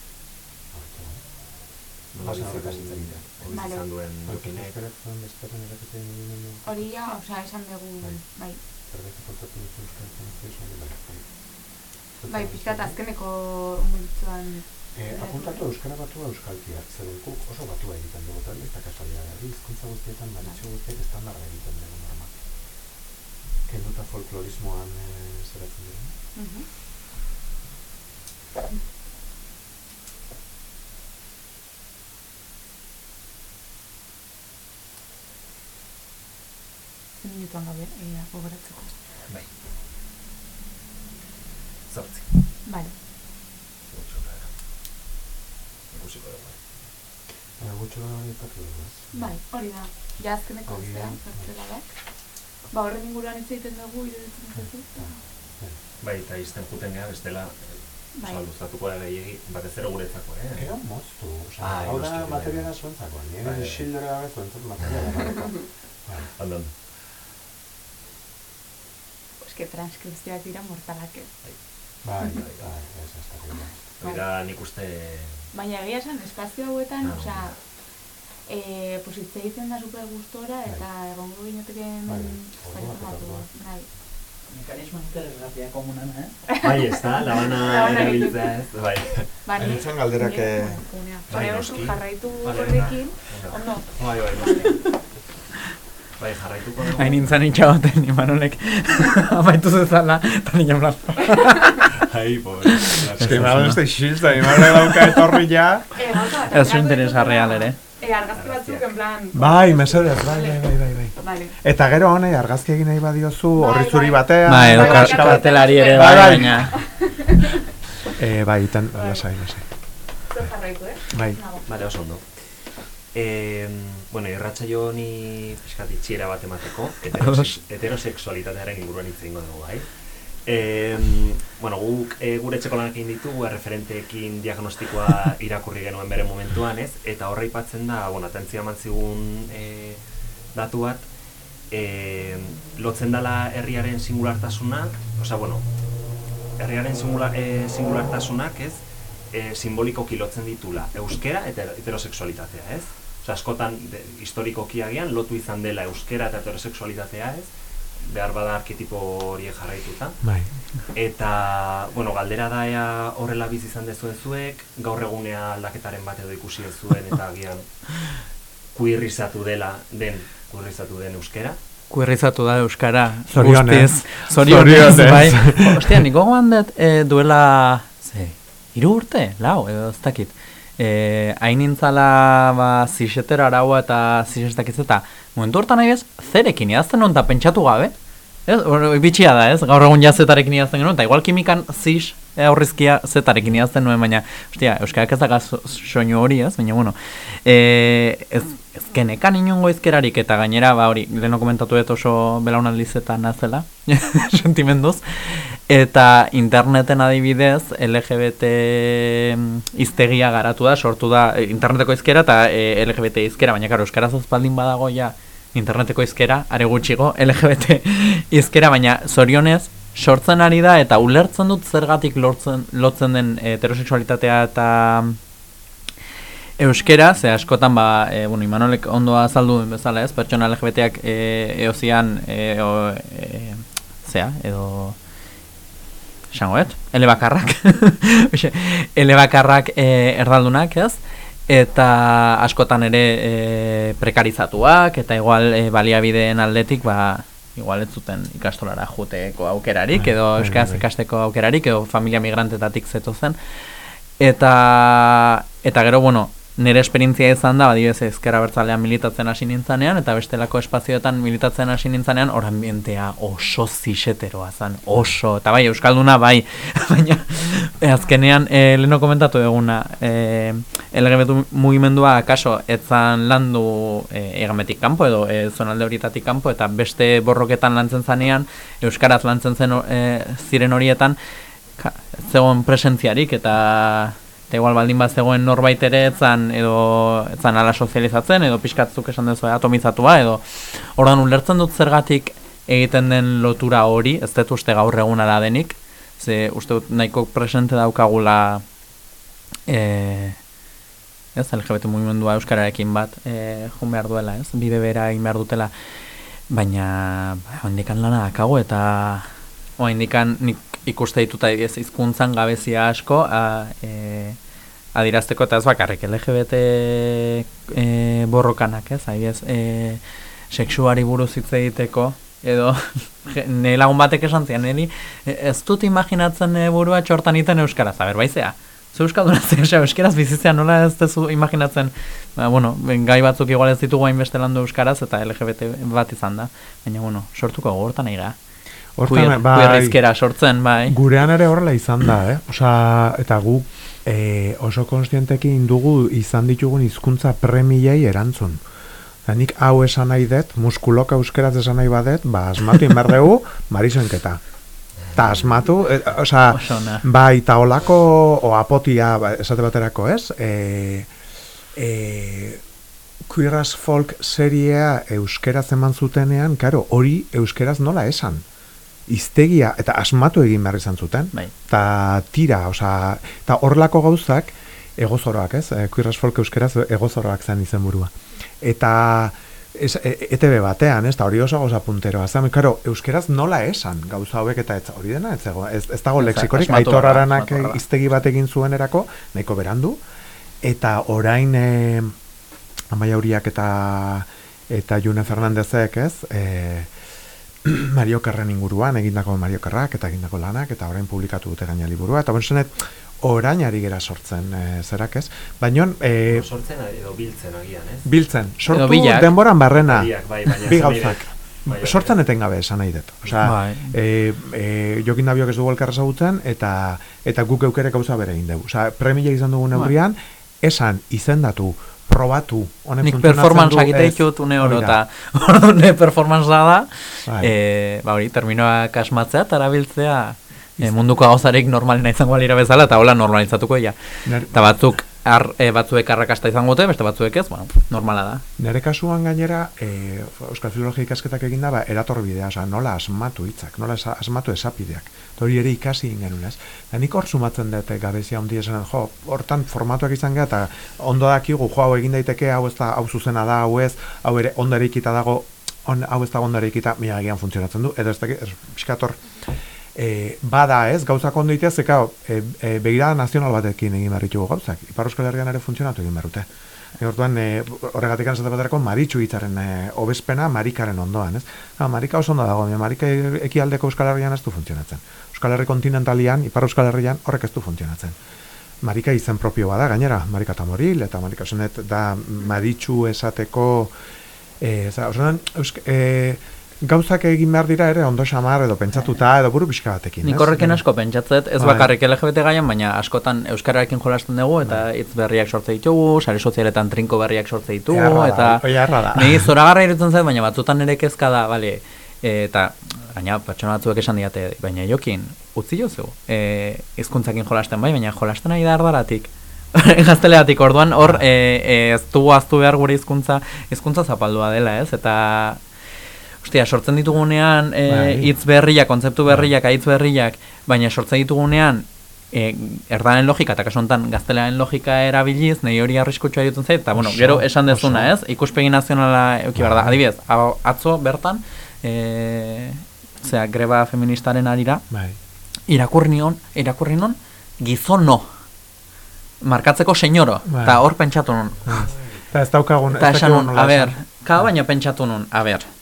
Horretze gau. Nola bizitza zintzen dira, hori izan duen dukinek. Hori ja, osea, esan dugu, bai. Bai, pixkat azkeneko multzuan... Eh, apuntatu euskara batua euskaltia, zeren guk oso batua egiten dugu eta kasualia da, hizkuntza guztietan baritxo guztiek estandarra egiten dugu normal. Kenduta folklorismoan eh, zeratzen dira. Uh -huh. Zen minutuan gabe, e, gogoratzeko. Bai. Zortzi. Vale. Ikusiko dugu. Baina gutxo hori ipatu dugu, ez? Bai, hori da. Ja azkeneko Hori da. zean, zertzela da. Ba, horren inguruan hitz egiten dugu, iruditzen zaizu. Bai, eta izten juten gara, bestela, Bai. oza, luztatuko da gehiagi, batez ere guretzako, eh? Ero moztu, oza, Ah, hau da bai. materiala zuentzako, nire Bai. xildore gabe zuentzat materiala gareko. Eske transkripzioak dira mortalak ez. Bai, bai, bai, ez ez da nik uste... Baina egia esan, espazio hauetan, Ah, osea, e, pues hitz egiten da super gustora, eta egongo ginateke Bai, hemen orduak eta zaitatu. orduak. Bai. Mekanismo interesgarria komunan, eh? Bai, ez da, labana erabiltzea ez, bai. Ba, ni- Hain galderak, eh, bai, Baina noski. jarraitu horrekin, ondo. Bai, bai, noski. Bai, jarraituko dugu. Hain nintzen itxagoten, Imanolek amaitu zezala, eta nina blan. Ai, pobre. Ez que imago ez da xilza, imago dauka etorri ja. Eh, Ez aterako interesgarria ere. Eh, argazki batzuk, en plan... Bai, mesedez, bai, bai, bai, bai, bai. Vale. Eta gero honei argazki egin nahi badiozu, Bai, horri zuri bai. batean. Ba, edo bai, bai, kartelari ere bai, bai, bai. baina... Eh, bai, tan, lasai, lasai. Zer jarraitu, eh? Bai. Bale, oso ondo. E, bueno, irratsaio honi fiskat itxiera bat emateko, heterosex, heterosexualitatearen inguruan hitz egingo dugu, bai? E, bueno, guk e, gure etxeko lanak egin ditugu, erreferenteekin diagnostikoa irakurri genuen bere momentuan, ez? Eta horra aipatzen da, bueno, atentzia eman zigun e, datu bat, e, lotzen dala herriaren singulartasuna, osea, bueno, herriaren singula, e, singulartasunak, ez? e, simbolikoki lotzen ditula euskera eta heterosexualitatea, ez? Askotan de, historikoki agian lotu izan dela euskera eta heterosexualitatea, ez? Behar bada arketipo horiek jarraituta. Bai. Eta, bueno, galdera da ea horrela bizi izan dezuen zuek, gaur egunea aldaketaren bat edo ikusi ez zuen eta agian kuirrizatu dela den, kuirrizatu den euskera. Kuerrizatu da Euskara. Zorionez. Zorionez, bai. Ostia, niko gogoan dut e, duela, ze, iru urte, lau, edo ez dakit. E, hain nintzala, ba, zixetera araua eta zixetak eta momentu hortan nahi bez, zerekin idazten eta pentsatu gabe. Ez, bitxia da, ez? Gaur egun jazetarekin idazten genuen, eta igual kimikan zix e, aurrizkia zetarekin idazten nuen, baina, ostia, Euskarak ez daga so- soinu hori, ez? Baina, bueno, e, ez, ez genekan inongo izkerarik, eta gainera, ba, hori, leheno komentatu dut oso belaunaldizetan nazela, sentimenduz, eta interneten adibidez, LGBT iztegia garatu da, sortu da, e, interneteko izkera eta e, LGBT izkera, baina, karo, Euskaraz azpaldin badago, ja, interneteko izkera, are gutxigo, LGBT izkera, baina zorionez, sortzen ari da eta ulertzen dut zergatik lortzen, lotzen den heterosexualitatea eta euskera, ze askotan ba, e, bueno, Imanolek ondo azaldu bezala ez, pertsona LGBTak e, eozian, e, o, e, zea, edo esangoet, elebakarrak, elebakarrak e, erdaldunak ez, eta askotan ere e, prekarizatuak, eta igual e, baliabideen aldetik, ba, igual ez zuten ikastolara juteko aukerarik, Bai, edo bai, euskaraz bai. ikasteko aukerarik, edo familia migrantetatik zeto zen. Eta, eta gero, bueno, nire esperientzia izan da, adibidez ezkerra bertzalean militatzen hasi nintzanean, eta bestelako espazioetan militatzen hasi nintzanean, hor ambientea oso zixeteroa zen, oso, eta bai, Euskalduna bai, baina e, azkenean, e, leheno komentatu eguna, e, LGBT mugimendua, kaso, etzan landu e, egametik kanpo, edo e, zonalde horietatik kanpo, eta beste borroketan lantzen zanean, Euskaraz lantzen zen e, ziren horietan, zegoen presentziarik, eta eta igual baldin bat zegoen norbait ere etzan edo etzan ala sozializatzen edo pixkatzuk esan duzu atomizatua edo ordan ulertzen dut zergatik egiten den lotura hori ez dut uste gaur egun ala denik ze uste dut nahiko presente daukagula e, ez LGBT mugimendua euskararekin bat e, jun behar duela ez bide bera egin behar dutela. Baina ba, handikan lana dakago eta oaindikan nik ikuste dituta ez hizkuntzan gabezia asko a, e, adirazteko eta ez bakarrik LGBT e, borrokanak ez? Adibidez e, sexuari buruz hitz egiteko edo nire lagun batek esan zian niri e, ez dut imaginatzen e, burua txortan iten euskaraz, aber baizea Zu euskalduna zea, euskeraz bizitzea nola ez dezu imaginatzen, ba, bueno, gai batzuk igual ez ditugu hainbeste landu euskaraz eta LGBT bat izan da, baina, bueno, sortuko gogortan nahi Hortan, bai, sortzen, bai. Gurean ere horrela izan da, eh? Osa, eta gu e, oso konstientekin dugu izan ditugun hizkuntza premiei erantzun. Da nik hau esan nahi dut, muskulok euskeraz esan nahi badet, ba, asmatu inberdegu, marisoenketa. Ta asmatu, e, osa, bai, ta olako, o apotia, ba, esate baterako, ez? E, e, Queeras folk seriea euskeraz eman zutenean, karo, hori euskeraz nola esan iztegia eta asmatu egin behar izan zuten. Bai. Ta tira, osea, ta horlako gauzak egozoroak, ez? E, folk euskeraz egozoroak zen izen burua. Eta ez, e, ETB batean, ez, hori oso gauza punteroa. Zan, karo, euskeraz nola esan gauza hauek eta ez hori dena, ez, ez, ez dago lexikorik, aitor aranak iztegi bat egin zuen erako, nahiko berandu, eta orain e, amaia horiak eta eta June Fernandezek, ez, e, Mario Carren inguruan egindako Mario Carrak eta egindako lanak eta orain publikatu dute gaina liburua. Eta bonsenet orain ari gera sortzen e, zerak ez? Baino e, sortzen edo biltzen agian ez? Biltzen. Sortu denboran barrena. Bai, bi gauzak. bai, sortzen etengabe esan nahi dut. Osea bai. e, e, jokin da biok ez dugu elkarra zagutzen eta eta guk eukere gauza bere egin dugu. Osea premia izan dugu neurrian esan izendatu probatu. Honen Nik performance egite ditut une oro eta hone performance da, bai. e, ba hori, terminoak asmatzea eta erabiltzea e, munduko gauzarek normalina izango alira bezala eta hola normalizatuko ja. Eta batzuk ar, e, batzuek arrakasta izango dute, beste batzuek ez, bueno, normala da. Nere kasuan gainera, e, Euskal Filologia ikasketak egin da, ba, erator bidea, oza, nola asmatu hitzak, nola asmatu esapideak. Hori ere ikasi ingen ez. Da nik hor sumatzen dute gabezia ondi esan, jo, hortan formatuak izan geha, eta ondo dakigu, jo, hau egin daiteke, hau ez da, hau zuzena da, hau ez, hau ere ondareikita dago, on, hau ez da ondareikita, mia egian funtzionatzen du, edo ez da, piskator, e, bada ez, gauzak ondo itea, zeka e, e, begira nazional batekin egin barritugu gauzak. Ipar Euskal Herrian ere funtzionatu egin barrute. E, orduan, e, horregatik anzate baterako maritxu hitzaren e, obespena marikaren ondoan, ez? Ha, marika oso ondo dago, marika ekialdeko Euskal Herrian ez du funtzionatzen. Euskal Herri kontinentalian, Ipar Euskal Herrian horrek ez du funtzionatzen. Marika izen propio bada, gainera, marika eta moril, eta marika zonet da maritxu esateko, e, za, e, gauzak egin behar dira ere ondo xamar edo pentsatuta edo buru pixka batekin. Nik horrekin asko pentsatzet, ez bai. bakarrik LGBT gaian, baina askotan euskararekin jolasten dugu eta bai. hitz berriak sortze ditugu, sare sozialetan trinko berriak sortze ditugu, eta ni zoragarra irutzen zait, baina batzutan ere kezka da, bale, eta baina pertsona batzuek esan diate, baina jokin, utzi jozu, e, izkuntzakin jolasten bai, baina jolasten ari da ardaratik. Gazteleatik orduan hor e, e, ez dugu aztu behar gure hizkuntza hizkuntza zapaldua dela, ez? Eta Ostia, sortzen ditugunean e, hitz berriak, kontzeptu berriak, hitz berriak, baina sortzen ditugunean e, erdanen logika, eta kaso honetan gaztelean logika erabiliz, nahi hori arriskutsua dutun zait, eta bueno, gero esan dezuna ez, ikuspegi nazionala euki da, bai. adibidez, atzo bertan, e, zera, greba feministaren arira, bai. irakurri nion, irakurri non, gizono, markatzeko senyoro, bai. eta hor pentsatu non. Eta ez daukagun, ez daukagun, a ber, ka baina pentsatu non, a ber,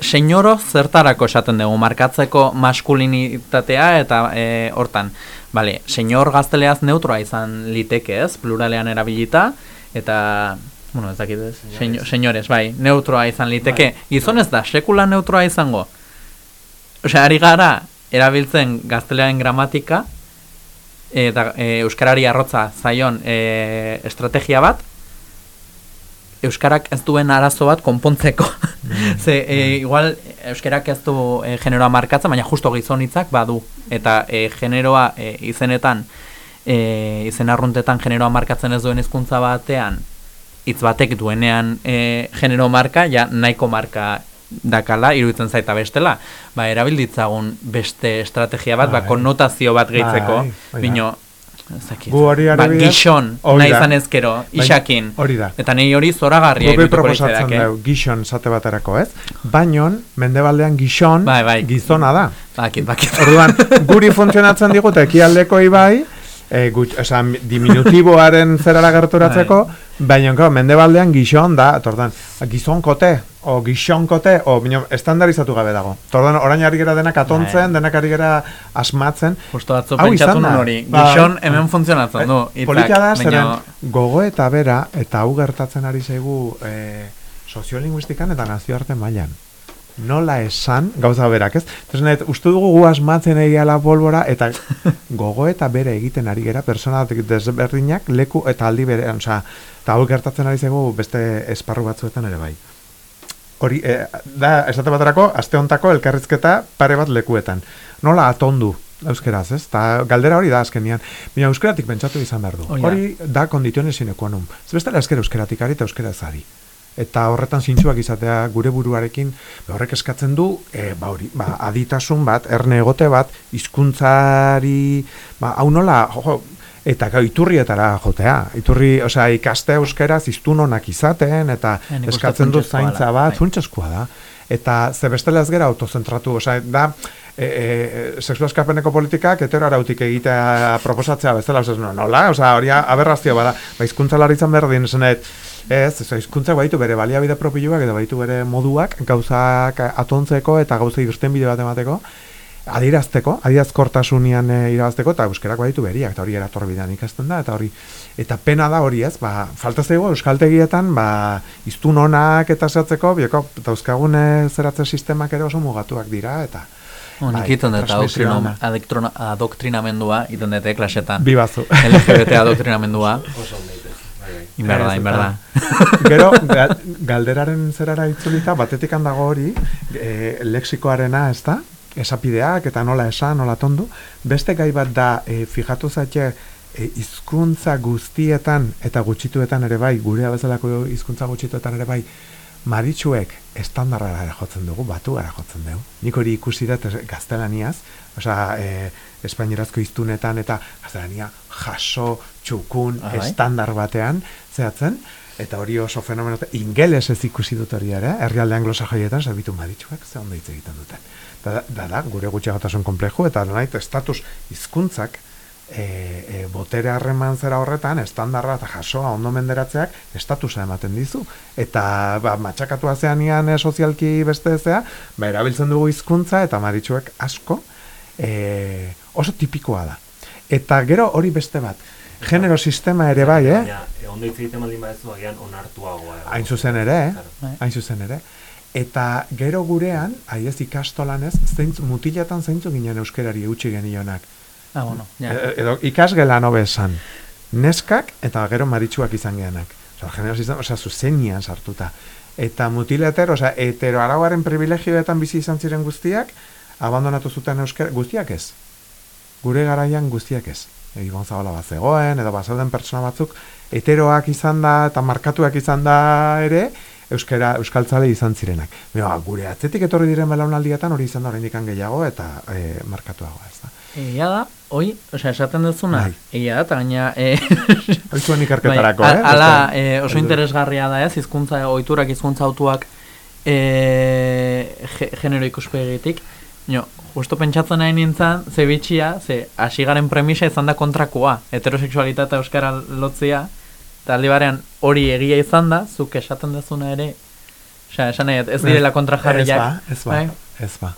senyoro zertarako esaten dugu markatzeko maskulinitatea eta e, hortan, bale, senyor gazteleaz neutroa izan liteke ez, pluralean erabilita, eta, bueno, ez dakit ez, senyores, bai, neutroa izan liteke, bai. gizon ez da, sekula neutroa izango. Osea, ari gara, erabiltzen gaztelearen gramatika, eta e, euskarari arrotza zaion e, estrategia bat, euskarak ez duen arazo bat konpontzeko. Mm. Ze, e, igual, euskarak ez du e, generoa markatzen, baina justo gizonitzak badu. Eta e, generoa e, izenetan, e, izen arruntetan generoa markatzen ez duen hizkuntza batean, hitz batek duenean e, genero marka, ja nahiko marka dakala, iruditzen zaita bestela, ba, erabilditzagun beste estrategia bat, ba, bai. konnotazio bat gehitzeko, bai, Gu hori ba, gixon, nahi zan ezkero, isakin. Hori da. Eta nahi hori zoragarria irutuko proposatzen dugu, gixon zate baterako, ez? Bainon, mendebaldean gixon, bai, bai. gizona da. Bakit, bakit. Orduan, guri funtzionatzen digut, ekialdeko ibai, e, gut, oza, diminutiboaren zerara gerturatzeko, bai. Baina, mendebaldean gizon da, tordan, gizon kote, o gizon kote, o bino, estandarizatu gabe dago. Tordan, orain ari gera denak atontzen, Bai. denak ari gera asmatzen. Justo atzo pentsatu nun hori. Ba, Gizon hemen funtzionatzen du. hitzak, Politia da, zeren gogo eta bera, eta hau gertatzen ari zaigu e, soziolinguistikan eta nazioarte mailan. Nola esan, gauza berak, ez? Entonces, net, uste dugu gu asmatzen egiala polbora, eta gogo eta bere egiten ari gera, persona desberdinak, leku eta aldi bere, osea, eta hau gertatzen ari zaigu beste esparru batzuetan ere bai. Hori, e, da, esate baterako, aste hontako elkarrizketa pare bat lekuetan. Nola atondu, euskeraz, ez? Ta galdera hori da azkenian. Baina euskeratik pentsatu izan behar du. Hori da. Hori da sine qua non. Ez bestela esker euskeratik ari eta euskera ari. Eta horretan zintzuak izatea gure buruarekin, ba, horrek eskatzen du, e, ba, hori, ba, aditasun bat, erne egote bat, hizkuntzari, ba, hau nola, jo, eta gau, iturrietara jotea. Iturri, osea, ikaste euskeraz iztun onak izaten, eta Ja, nik uste eskatzen du zaintza bat, bai. funtsezkoa da. Eta ze bestela ez gera autozentratu, osea, da, e, e, sexu eskapeneko politikak hetero arautik egitea proposatzea bezala, osea, no, nola, osea, hori aberrazio bada, ba, hizkuntza laritzan berdin, esanet, ez, ez, hizkuntzak baditu bere baliabide propioak eta baditu bere moduak gauzak atontzeko eta gauza irten bide bat emateko, adirazteko, adirazkortasunian e, irabazteko, eta euskerak baditu beriak, eta hori eratorbidean ikasten da, eta hori, eta pena da hori ez, ba, falta zaigu euskaltegietan, ba, iztun onak eta zehatzeko, bioko, eta euskagun e, zeratze sistemak ere oso mugatuak dira, eta nik bai, iten dut adoktrinamendua, iten dute klasetan. bi bazu. LGBT adoktrinamendua. Oso. Inberda, Ez, inberda. Gero, ga- galderaren zerara itzulita, batetik dago hori, e, lexikoarena, ez da? Esapideak eta nola esan, nola tondu. Beste gai bat da, e, fijatu zaite, e, hizkuntza guztietan eta gutxituetan ere bai, gure bezalako hizkuntza gutxituetan ere bai, maritxuek estandarrara jotzen dugu, batu gara jotzen dugu. Nik hori ikusi dut es- gaztelaniaz, osea, e, espainierazko hiztunetan eta gaztelania jaso, txukun, Ah, bai? estandar batean, zehatzen, eta hori oso fenomeno, ingeles ez ikusi dut hori ere, herrialde anglosajoietan, zerbitu maritxuek, ze ondo hitz egiten duten. Da, da, da, gure gutxiagotasun kompleju, eta nahit, estatus hizkuntzak e, e, botere harreman zera horretan, estandarra eta jasoa ondo menderatzeak estatusa ematen dizu. Eta ba, matxakatu azeanian e, sozialki beste zea, ba, erabiltzen dugu hizkuntza eta maritxuek asko e, oso tipikoa da. Eta gero hori beste bat, genero sistema ere bai, eh? Baina, e, ondo hitz egiten baldin badezu, agian onartuagoa. Hain zuzen ere, eh? Bai. Hain zuzen ere. Eta gero gurean, aiez ikastolanez, zeintz, mutilatan zeintzu ginen euskerari eutxi genionak. Ah, bueno, ja. E- edo ikasgela nobe esan. Neskak eta gero maritxuak izan geanak. Osa, genero sistema, osa, zuzenian sartuta. Eta mutileter, osa, hetero arauaren privilegioetan bizi izan ziren guztiak, abandonatu zuten euskera, guztiak ez. Gure garaian guztiak ez. Ibon zabala bat zegoen, edo bazauden pertsona batzuk, heteroak izan da, eta markatuak izan da ere, euskera, euskaltzale izan zirenak. Baina, gure atzetik etorri diren belaunaldietan hori izan da oraindik gehiago eta e, markatuagoa, ez da. Egia da, hoi, osea, esaten duzuna, Bai. egia da, eta gaina, e, Hori zuen ikerketarako, bai, eh? Ala, e, oso interesgarria da ez, hizkuntza ohiturak hizkuntza autuak e, ge, genero ikuspegitik. Jo, justo pentsatzen nahi nintzen, ze bitxia, ze hasi garen premisa izan da kontrakoa, heterosexualitatea euskara lotzea, eta aldi barean hori egia izan da, zuk esaten duzuna ere, osea, esan nahi, ez direla kontrajarriak. Ez ba, ez ba, bai? ez ba.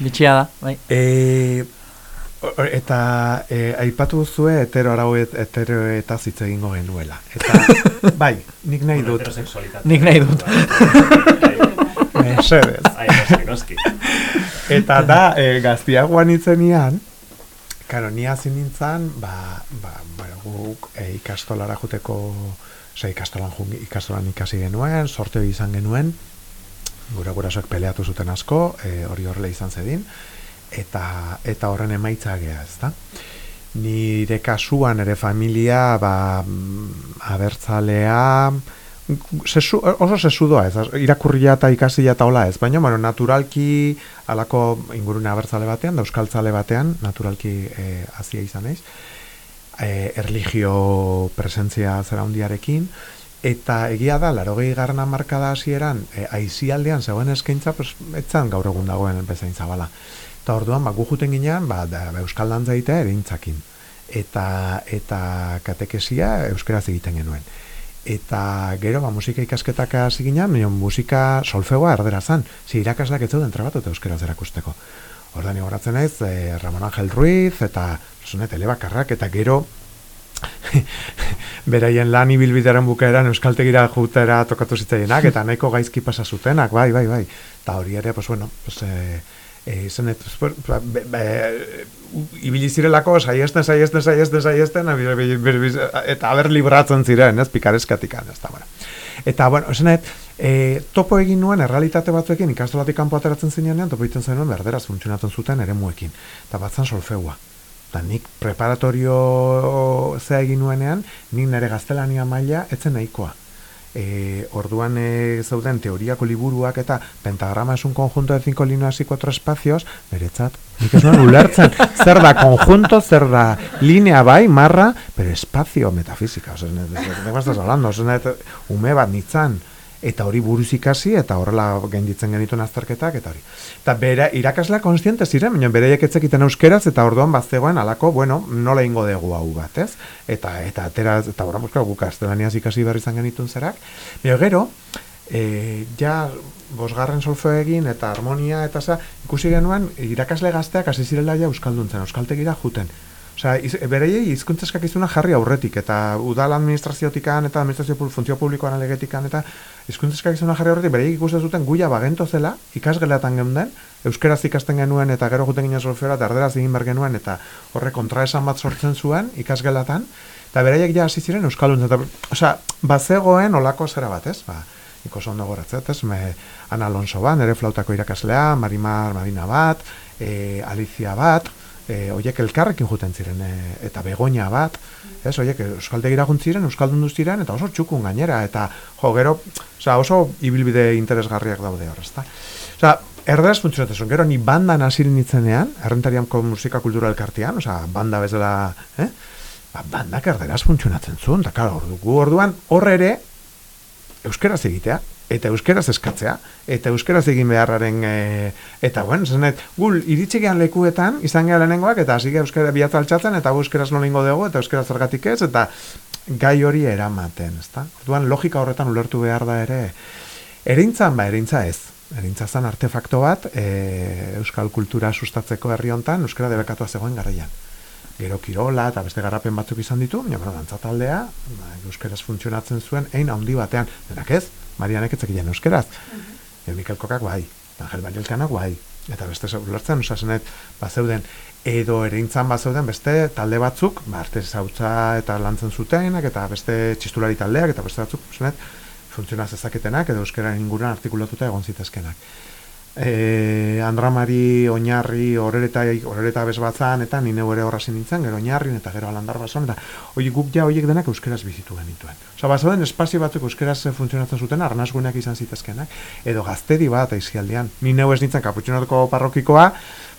Bitxia da, bai. E, eta e, aipatu zue hetero arauet hetero eta hitz egingo genuela. Eta bai, nik nahi dut. Nik nahi dut. Bai, Mesedez. Ai, noski, noski. Eta da, e, gaztiagoan itzenian, karo, ni hasi nintzen, ba, ba, bueno, guk e, ikastolara juteko, ose, ikastolan, ikastolan ikasi genuen, sorteo izan genuen, gure gurasoek peleatu zuten asko, e, hori horrela izan zedin, eta, eta horren emaitza gea, ez da? Nire kasuan ere familia, ba, mm, abertzalea, sesu, oso sesudoa ez, irakurria eta ikasia eta hola ez, baina, bueno, naturalki alako ingurune abertzale batean, da euskaltzale batean, naturalki e, hasia izan naiz, e, erligio presentzia zera hundiarekin, eta egia da, laro gehi garna markada hasieran, e, aizialdean zegoen eskaintza, pues, etzan gaur egun dagoen bezain zabala. Eta orduan, ba, gu juten ginean, ba, da, ba, euskal dantza egitea ere intzakin. Eta, eta katekesia euskeraz egiten genuen. Eta gero ba, musika ikasketak hasi ginen, musika solfegoa erdera zan, zi irakasleak ez zeuden trabatu eta euskera zerakusteko. Ordan horatzen ez, e, Ramon Angel Ruiz eta zonet elebakarrak eta gero beraien lan ibilbidearen bukaeran euskaltegira jutera tokatu zitzaienak eta nahiko gaizki pasa zutenak, bai, bai, bai. Ta hori ere, pues bueno, pues eh eh zenet, pues, ba, ibili zirelako saiesten saiesten saiesten saiesten eta ber libratzen ziren, ez pikareskatik ez da bueno. Eta bueno, esanet, e, topo egin nuen errealitate batzuekin ikastolatik kanpo ateratzen zinean, topo egiten zenuen berderaz funtzionatzen zuten eremuekin. Eta batzan solfeua. Eta nik preparatorio zea egin nuenean, nik nire gaztelania maila etzen nahikoa e, orduan e, zeuden teoriako liburuak eta pentagrama es un conjunto de cinco líneas y cuatro espacios, beretzat, nik ez ulertzen, zer da conjunto, zer da linea bai, marra, pero espacio metafísica, oza, de qué estás hablando, oza, ume bat nitzan, eta hori buruz ikasi eta horrela gainditzen genituen azterketak eta hori. Eta bere irakaslea konstiente ziren, baina bereiek etzekiten euskeraz eta orduan bazegoen alako, bueno, nola ingo dugu hau bat, ez? Eta eta atera eta ora buska guk astelaniaz ikasi berri izan genituen zerak. Baina gero, e, ja bosgarren solfeo egin eta harmonia eta za, ikusi genuen irakasle gazteak hasi zirela ja euskalduntzen, euskaltegira juten. Osea, iz, bereiei hizkuntza eskakizuna jarri aurretik eta udal administraziotikan eta administrazio funtzio publikoan alegetikan eta hizkuntza eskakizuna jarri aurretik bereiek ikusten zuten guia bagento zela ikasgelatan geunden euskeraz ikasten genuen eta gero juten ginen solfeora eta erderaz egin ber genuen eta horre kontraesan bat sortzen zuen ikasgelatan eta bereiek ja hasi ziren euskaldun eta osea, bazegoen olako zera bat, ez? Ba, iko ondo goratzet, ez? Me, Ana Alonso bat, nere flautako irakaslea, Marimar Marina bat, e, Alicia bat, e, oiek elkarrekin juten ziren e, eta begoña bat, ez, oiek euskaldegira ziren, euskaldun ziren eta oso txukun gainera eta jo, gero, oza, oso ibilbide interesgarriak daude hor, ezta. Oza, erderaz funtzionatzen gero ni banda nasirin itzenean, errentariamko musika kultura elkartian, oza, banda bezala, eh? Ba, bandak erderaz funtzionatzen zuen, eta klar, orduan, horre ere, euskeraz egitea, eta euskeraz eskatzea, eta euskeraz egin beharraren, e, eta bueno, zenet, gul, iritsegean lekuetan, izan gara lehenengoak, eta hasi euskera biatza altxatzen, eta euskeraz nola ingo dugu, eta euskeraz zergatik ez, eta gai hori eramaten, ezta? Orduan logika horretan ulertu behar da ere, erintzan ba, erintza ez, erintza zan artefakto bat, e, euskal kultura sustatzeko herri hontan, euskera debekatua zegoen garaian gero kirola eta beste garapen batzuk izan ditu, baina bueno, dantza taldea, ba, euskeraz funtzionatzen zuen ein handi batean, denak ez, Marianek ez zekien euskeraz. Mm -hmm. Mikel Kokak bai, Angel Barielkanak bai, eta beste ulertzen, osasenet, bazeuden, edo ereintzan bazeuden beste talde batzuk, ba, arte zautza eta lantzen zutenak, eta beste txistulari taldeak, eta beste batzuk, osasenet, funtzionaz ezaketenak, edo euskera inguruan artikulatuta egon zitezkenak e, Andramari oinarri horreta horreta bez batzan eta ni neu ere horra nintzen gero oinarrin eta gero alandar basan eta hoi guk ja hoiek denak euskeraz bizitu genituen. Osea, basoden espazio batzuk euskeraz funtzionatzen zuten arnasguneak izan zitezkenak edo gaztedi bat aizialdean. Ni neu ez nintzen kaputxonatuko parrokikoa,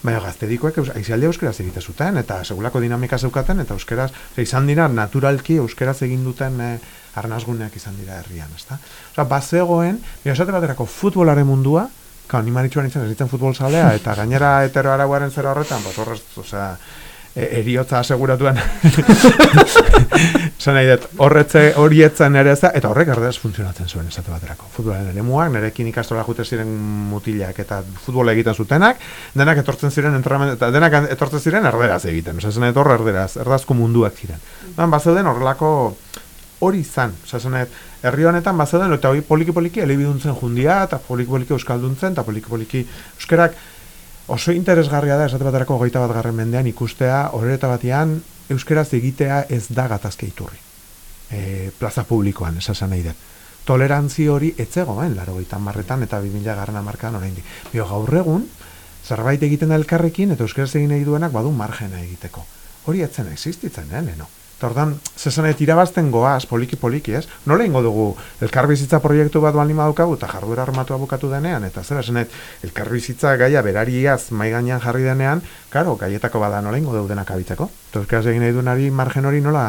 baina gaztedikoek aizialde euskeraz egite zuten eta segulako dinamika zeukaten eta euskeraz, izan dira naturalki euskeraz egin duten e, arnasguneak izan dira herrian, ezta? Osea, bazegoen, bi baterako futbolaren mundua Kau, ni maritxuan izan, ez futbol salea, eta gainera hetero arauaren zera horretan, bat horrez, osea, e, eriotza aseguratuen. Zan nahi dut, horretze horietzen ere ez da, eta horrek erdez funtzionatzen zuen esate baterako. Futbolaren ere muak, nerekin ikastola jute ziren mutilak eta futbol egiten zutenak, denak etortzen ziren entrenament, eta denak etortzen ziren erderaz egiten. Osa, zan nahi horre erderaz, erdazko munduak ziren. Mm. Bazeuden horrelako hori izan, osa, herri honetan bazeuden eta hori poliki poliki elebiduntzen jundia eta poliki poliki euskalduntzen eta poliki poliki euskerak oso interesgarria da esate baterako goita bat garren mendean ikustea horreta batean euskeraz egitea ez da gatazke iturri e, plaza publikoan esasen nahi dut tolerantzi hori etzegoen laro gaitan marretan eta 2000 garren amarkan oraindik. Bio gaur egun zerbait egiten da elkarrekin eta euskeraz egin nahi duenak badu margena egiteko. Hori etzen existitzen, eh, no? Eta ordan, zezanet irabazten goaz, poliki-poliki, ez? Nola ingo dugu, elkarbizitza proiektu bat baldin badaukagu, eta jarduera armatu abukatu denean, eta zera, zenet, elkarbizitza gaia berariaz mai gainean jarri denean, karo, gaietako bada nola ingo dugu denak abitzeko. Euskaraz egin nahi duenari margen hori nola,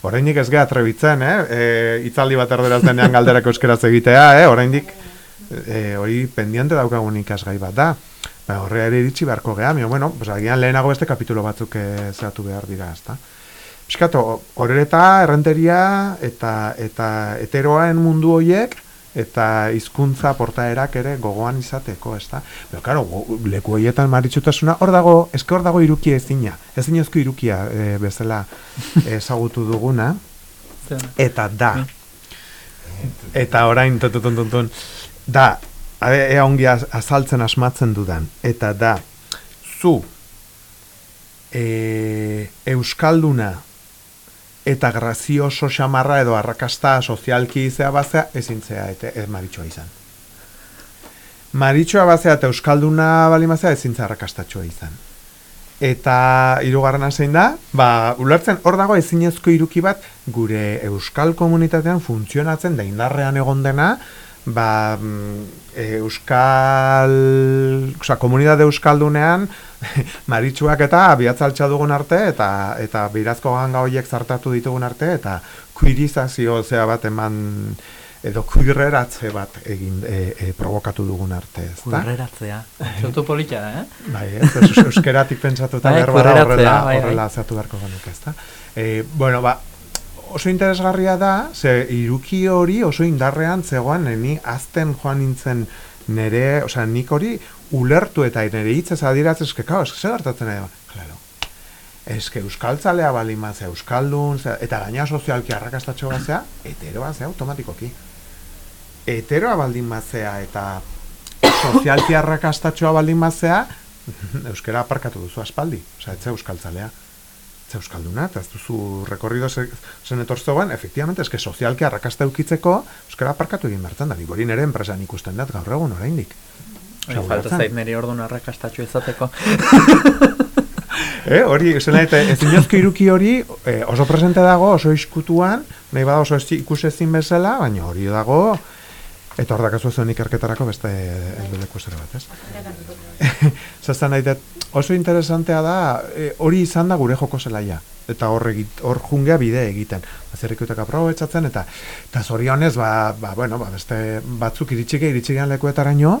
oraindik ez geha trebitzen, eh? E, itzaldi bat erderaz denean galderako euskeraz egitea, eh? Oraindik, e, hori pendiente daukagun ikasgai bat da. Ba, horre ere iritsi beharko geha, bueno, pues, agian lehenago beste kapitulo batzuk e, zehatu behar dira, ezta? Piskato, horreta, errenteria eta eta heteroaen mundu hoiek eta hizkuntza portaerak ere gogoan izateko, ez da? Pero, claro, leku horietan maritxutasuna, hor dago, eske hor dago irukia ezina, ezin ezko irukia e, bezala ezagutu duguna, eta da, eta orain, tututuntun, da, ea ongi azaltzen asmatzen dudan, eta da, zu, e, Euskalduna eta grazioso xamarra edo arrakasta sozialki izea bazea ezintzea eta ez maritxoa izan. Maritxoa bazea eta Euskalduna balimazea ezintza arrakastatxoa izan. Eta hirugarrena zein da, ba, ulertzen hor dago ezinezko iruki bat gure euskal komunitatean funtzionatzen da indarrean egon dena, ba, mm, euskal, oza, komunitate euskaldunean maritxuak eta abiatzaltza dugun arte eta eta birazko ganga horiek zartatu ditugun arte eta kuirizazio zea bat eman edo kuirreratze bat egin e, e, provokatu dugun arte, ez da? Kuirreratzea, zotu politia, eh? Bai, ez, euskeratik pentsatu eta bai, horrela, horrela bai, bai. zeatu beharko genuke, ez da? E, bueno, ba, oso interesgarria da, ze iruki hori oso indarrean zegoan, ni azten joan nintzen nere, osea, nik hori ulertu eta nire hitzez adiratzen, eske, kao, eske, zer hartatzen nahi, claro. Eske, euskaltzalea bali mazea, euskaldun, eta gaina sozialki arrakastatxo bazea, eteroa zea automatikoki. Eteroa baldin mazea eta sozialki arrakastatxoa baldin mazea, euskera aparkatu duzu aspaldi, osea, etze euskaltzalea. Etze euskalduna, eta ez duzu rekorrido zen etortzoan, efectivamente, eske sozialki arrakasta eukitzeko, euskera aparkatu egin bertan da, nire ere enpresan ikusten dut gaur egun oraindik. Hori falta zait nire ordu narrakastatxo izateko. eh, hori, esan eta ez iruki hori eh, oso presente dago, oso iskutuan, nahi bada oso ikusezin bezala, baina hori dago, eta hor dakazu zuen ikerketarako beste helduleku zera bat, ez? Zaztan nahi, oso interesantea da, eh, hori izan da gure joko zelaia. Eta hor hor jungea bide egiten. Azerrikutak aprobetsatzen eta eta zorionez ba, ba, bueno, ba, beste batzuk iritsike iritsigean lekuetaraino.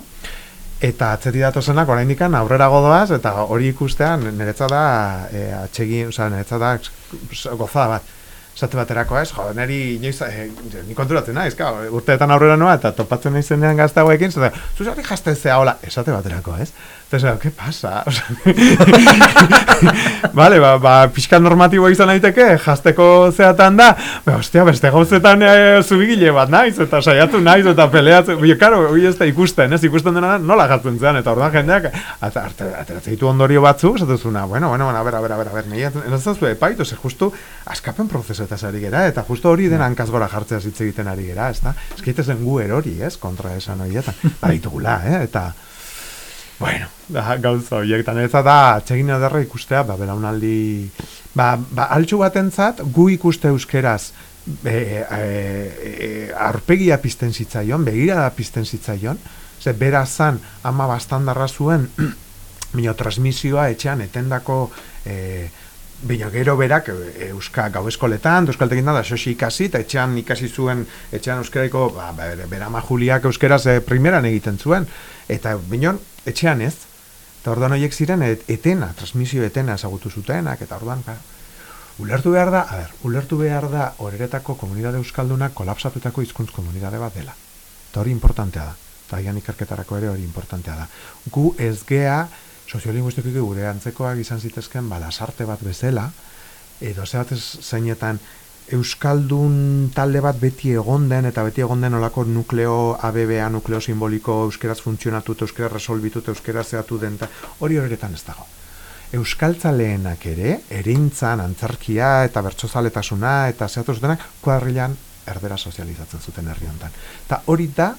Eta atzeti datozenak oraindik aurrera godoaz eta hori ikustean niretza da e, atsegin, osea niretza da gozada bat. Zate baterako ez, jo, neri inoiz, eh, ni konturatzen naiz, ka, urteetan aurrera noa, eta topatzen nahi zenean gaztagoekin, zate, zuzari jazte zea hola, esate baterako ez, Entonces, ¿qué pasa? vale, ba, ba, pixka normatibo izan daiteke, jasteko zeatan da, ba, ostia, beste gauzetan e, zubigile bat naiz, eta saiatu naiz, eta peleatzen, bi, karo, hori ez da ikusten, ez ikusten dena nola jartzen zean, eta orduan jendeak, ateratzen ditu ondorio batzu, zatuzuna, bueno, bueno, bueno, a ver, a ver, a ver, a ez da zuen epaitu, ze justu, askapen prozesetaz ari gera, eta justu hori den hankaz gora jartzea zitze egiten ari gera, ez da, ez gu erori, ez, kontra esan hori, eta, ba, eh, eta, Bueno, da, gauza horiek, eta niretza da, txegin ederra ikustea, ba, belaunaldi, ba, ba, altxu batentzat, gu ikuste euskeraz, e, e, e, arpegia pizten zitzaion, begira da pizten zitzaion, ze berazan ama bastandarra zuen, minio transmisioa etxean etendako e, Baina gero berak euska gau eskoletan, euskaltekin da, xoxi ikasi, eta etxean ikasi zuen, etxean euskaraiko, ba, bera ma Juliak euskeraz e, primeran egiten zuen. Eta binon, etxean ez, eta orduan horiek ziren et, etena, transmisio etena ezagutu zutenak, eta orduan, ba, ulertu behar da, a ber, ulertu behar da horeretako komunidade euskalduna kolapsatutako hizkuntz komunidade bat dela. Eta hori importantea da, eta aian ikerketarako ere hori importantea da. Gu ez gea, soziolinguistikoik gure antzekoak izan zitezken, balasarte bat bezala, edo zehatez zeinetan, Euskaldun talde bat beti egon den, eta beti egon den olako nukleo ABBA, nukleo simboliko, euskeraz funtzionatut, euskeraz resolbitut, euskeraz zehatu den, hori horretan ez dago. Euskaltzaleenak ere, erintzan, antzarkia, eta bertsozaletasuna, eta zehatu zutenak, kuadrilan erdera sozializatzen zuten herri honetan. Eta hori da,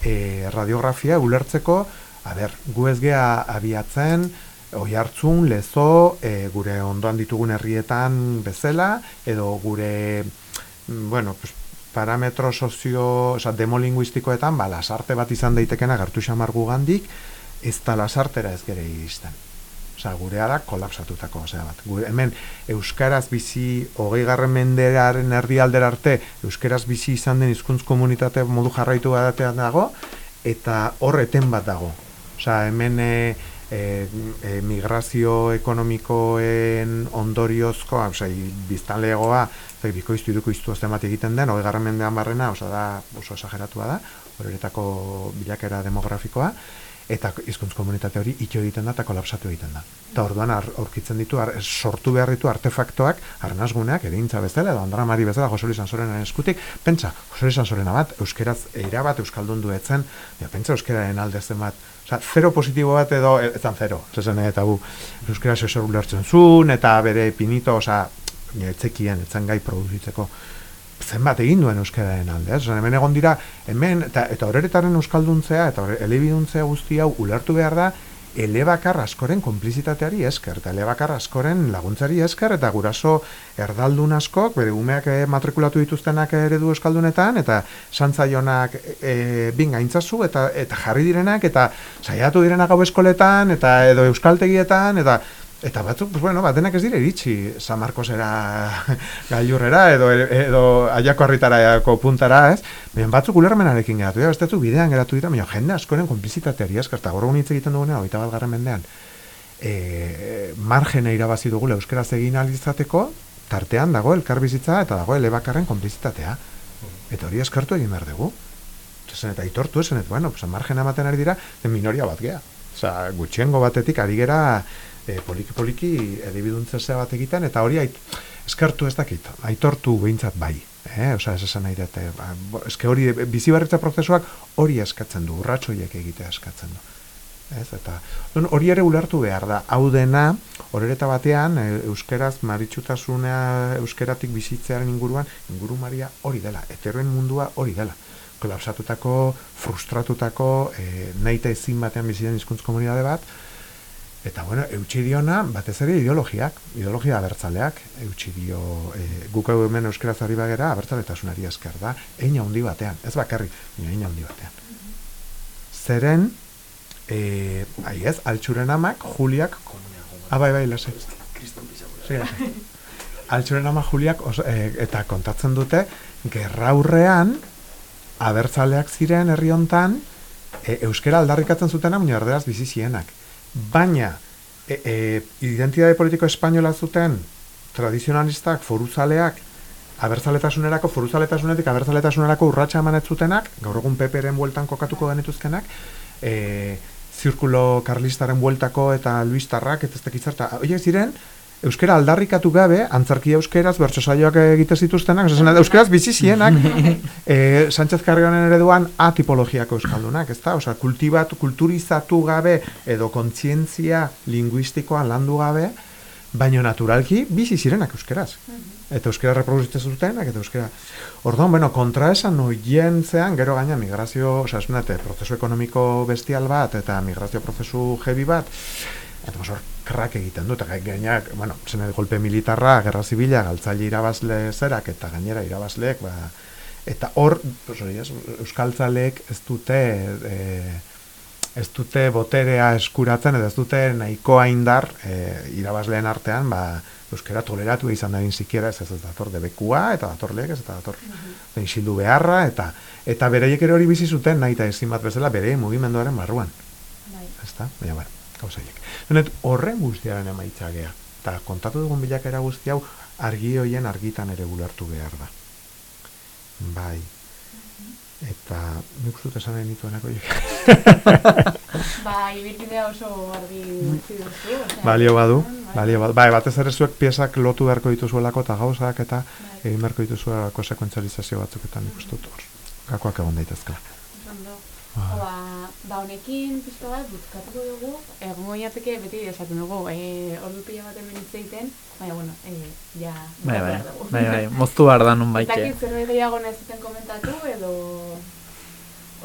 e, radiografia ulertzeko, a ber, gu ez abiatzen, oi hartzun, lezo, e, gure ondoan ditugun herrietan bezala, edo gure, mm, bueno, pues, parametro sozio, oza, demolinguistikoetan, ba, lasarte bat izan daitekena gartu xamargu gandik, ez da lasartera ez gere iristen. Osa, gure ara kolapsatutako, osea bat. Gure, hemen, Euskaraz bizi, hogei garren mendearen herri arte, Euskaraz bizi izan den hizkuntz komunitate modu jarraitu badatean dago, eta horreten bat dago. Osa, hemen, e, e, e, migrazio ekonomikoen ondoriozko, osea, biztanlegoa, zai, bikoiztu irukoiztu zenbat egiten den, hori garren mendean barrena, osea, da, oso esageratua da, horretako bilakera demografikoa, eta hizkuntz komunitate hori ito egiten da eta kolapsatu egiten da. Eta orduan aurkitzen ditu, ar, sortu behar ditu artefaktoak, arnazguneak, edintza bezala, edo andara mari bezala, Josoli Sanzorenen eskutik, pentsa, Josoli Sanzorena bat, euskeraz, eira bat euskaldun duetzen, ja, pentsa euskeraren alde zen bat, Osa, zero positibo bat edo, ezan zero, zezen eta bu, euskera sesor ulertzen zuen, eta bere pinito, osa, etzekien, etzen gai produzitzeko, zenbat egin duen euskararen alde, ez? hemen egon dira, hemen, eta, eta horretaren euskalduntzea, eta elebiduntzea guzti hau ulertu behar da, elebakar askoren konplizitateari esker, eta elebakar askoren laguntzari esker, eta guraso erdaldun askok, bere umeak e, matrikulatu dituztenak eredu euskaldunetan, eta santzaionak e, bin gaintzazu, eta, eta jarri direnak, eta saiatu direnak hau eskoletan, eta edo euskaltegietan, eta Eta batzuk, pues bueno, bat denak ez dire iritsi San Marcosera gailurrera edo edo aiako harritarako puntara, ez? Baina batzuk ulermenarekin geratu dira, bestetu bidean geratu dira, baina jende askoren konplizitateari eskarta, gaur hitz egiten dugunean, oita bat garren mendean, e, margene irabazi dugu euskeraz egin alizateko, tartean dago elkarbizitza eta dago elebakarren konplizitatea. Eta hori eskartu egin behar dugu. Eta aitortu esen, eta bueno, pues, margena ematen ari dira, minoria bat gea. Osa, gutxiengo batetik ari gera e, poliki poliki edibiduntza bat egiten eta hori ait, eskartu ez dakit, aitortu behintzat bai. Eh, osea, ez esan nahi dute, ba, eske hori, bizi prozesuak hori eskatzen du, urratxoiek egitea eskatzen du. Ez, eta hori ere ulertu behar da, hau dena, horreta batean, e, euskeraz, maritxutasunea euskeratik bizitzearen inguruan, inguru maria hori dela, eteroen mundua hori dela. Kolapsatutako, frustratutako, e, nahi ezin batean bizitzen hizkuntz komunitate bat, Eta, bueno, eutxi diona, batez ere ideologiak, ideologia abertzaleak, eutxi dio, e, guk hemen euskera zarri bagera, abertzaletasunari esker da, eina handi batean, ez bakarri, eina handi batean. Zeren, e, ai ez, altxuren amak, Juliak, ah, bai, bai, lase. Altxuren amak, Juliak, e, eta kontatzen dute, gerraurrean, abertzaleak ziren herri hontan, e, euskera aldarrikatzen zutena, baina erderaz bizi zienak baina e, e, identitate politiko espainola zuten tradizionalistak, foruzaleak, abertzaletasunerako, foruzaletasunetik abertzaletasunerako urratxa eman ez zutenak, gaur egun peperen bueltan kokatuko genituzkenak, e, zirkulo karlistaren bueltako eta luistarrak, eta ez dakitzarta, oie ziren, euskera aldarrikatu gabe, antzarki euskeraz, bertso saioak egite zituztenak, esan, euskeraz bizi zienak, e, Sánchez Carrionen ereduan A tipologiako euskaldunak, ez da? Osa, kultibat, kulturizatu gabe, edo kontzientzia linguistikoa landu gabe, baino naturalki bizi zirenak euskeraz. Eta euskera reproduzitze zutenak, eta euskera... Orduan, bueno, kontra esan noien zean, gero gaina migrazio, esunate, prozesu ekonomiko bestial bat, eta migrazio prozesu jebi bat, eta krak egiten dut, eta gainak, bueno, zen golpe militarra, gerra zibila, galtzaile irabazle zerak, eta gainera irabazleek, ba, eta hor, euskaltzalek ez dute, e, ez dute boterea eskuratzen, eta ez dute nahikoa indar e, irabazleen artean, ba, euskera toleratu izan da zikiera, ez ez dator debekua, eta dator legez, eta dator mm -hmm. beharra, eta eta bereiek ere hori bizi zuten, nahi eta ezin bat bezala, bere mugimenduaren barruan. Bai. Ez da? Baina, bueno gauzaiek. Zenet, horren guztiaren emaitza gea. Eta kontatu dugun bilakera guzti hau, argi hoien argitan ere gulartu behar da. Bai. Eta, nik uste esan nahi nituenako bai, birkidea oso argi utzi duzu. Balio badu, bai. balio badu. Bai, batez ere zuek piezak lotu beharko dituzuelako eta gauzak eta bai. egin beharko dituzuelako sekuentzializazio batzuk eta nik uste dut hor. Gakoak egon daitezkela. Ba, ba honekin pizka bat buzkatuko dugu, egon goiateke beti esaten dugu, e, ordu pila bat hemen egiten, baina, bueno, e, ja, bai, bai, bai, bai, moztu behar da nun baike. Eta zerbait gehiago nezuten komentatu, edo,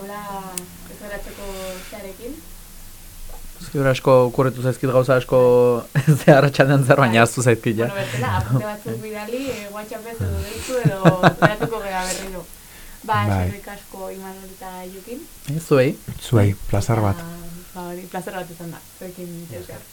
hola, ez garatzeko zearekin? Zibura asko kurretu zaizkit gauza asko zehar txaten zer baina aztu zaizkit, ja. Bueno, bertela, apute batzuk bidali, e, WhatsApp ez edo deitu edo geratuko gara berriro. Ba, bai. eskerrik asko Imanol eta Jukin. E, zuei. Zuei, plazar bat. Ba, hori, plazar bat izan da. Zuekin,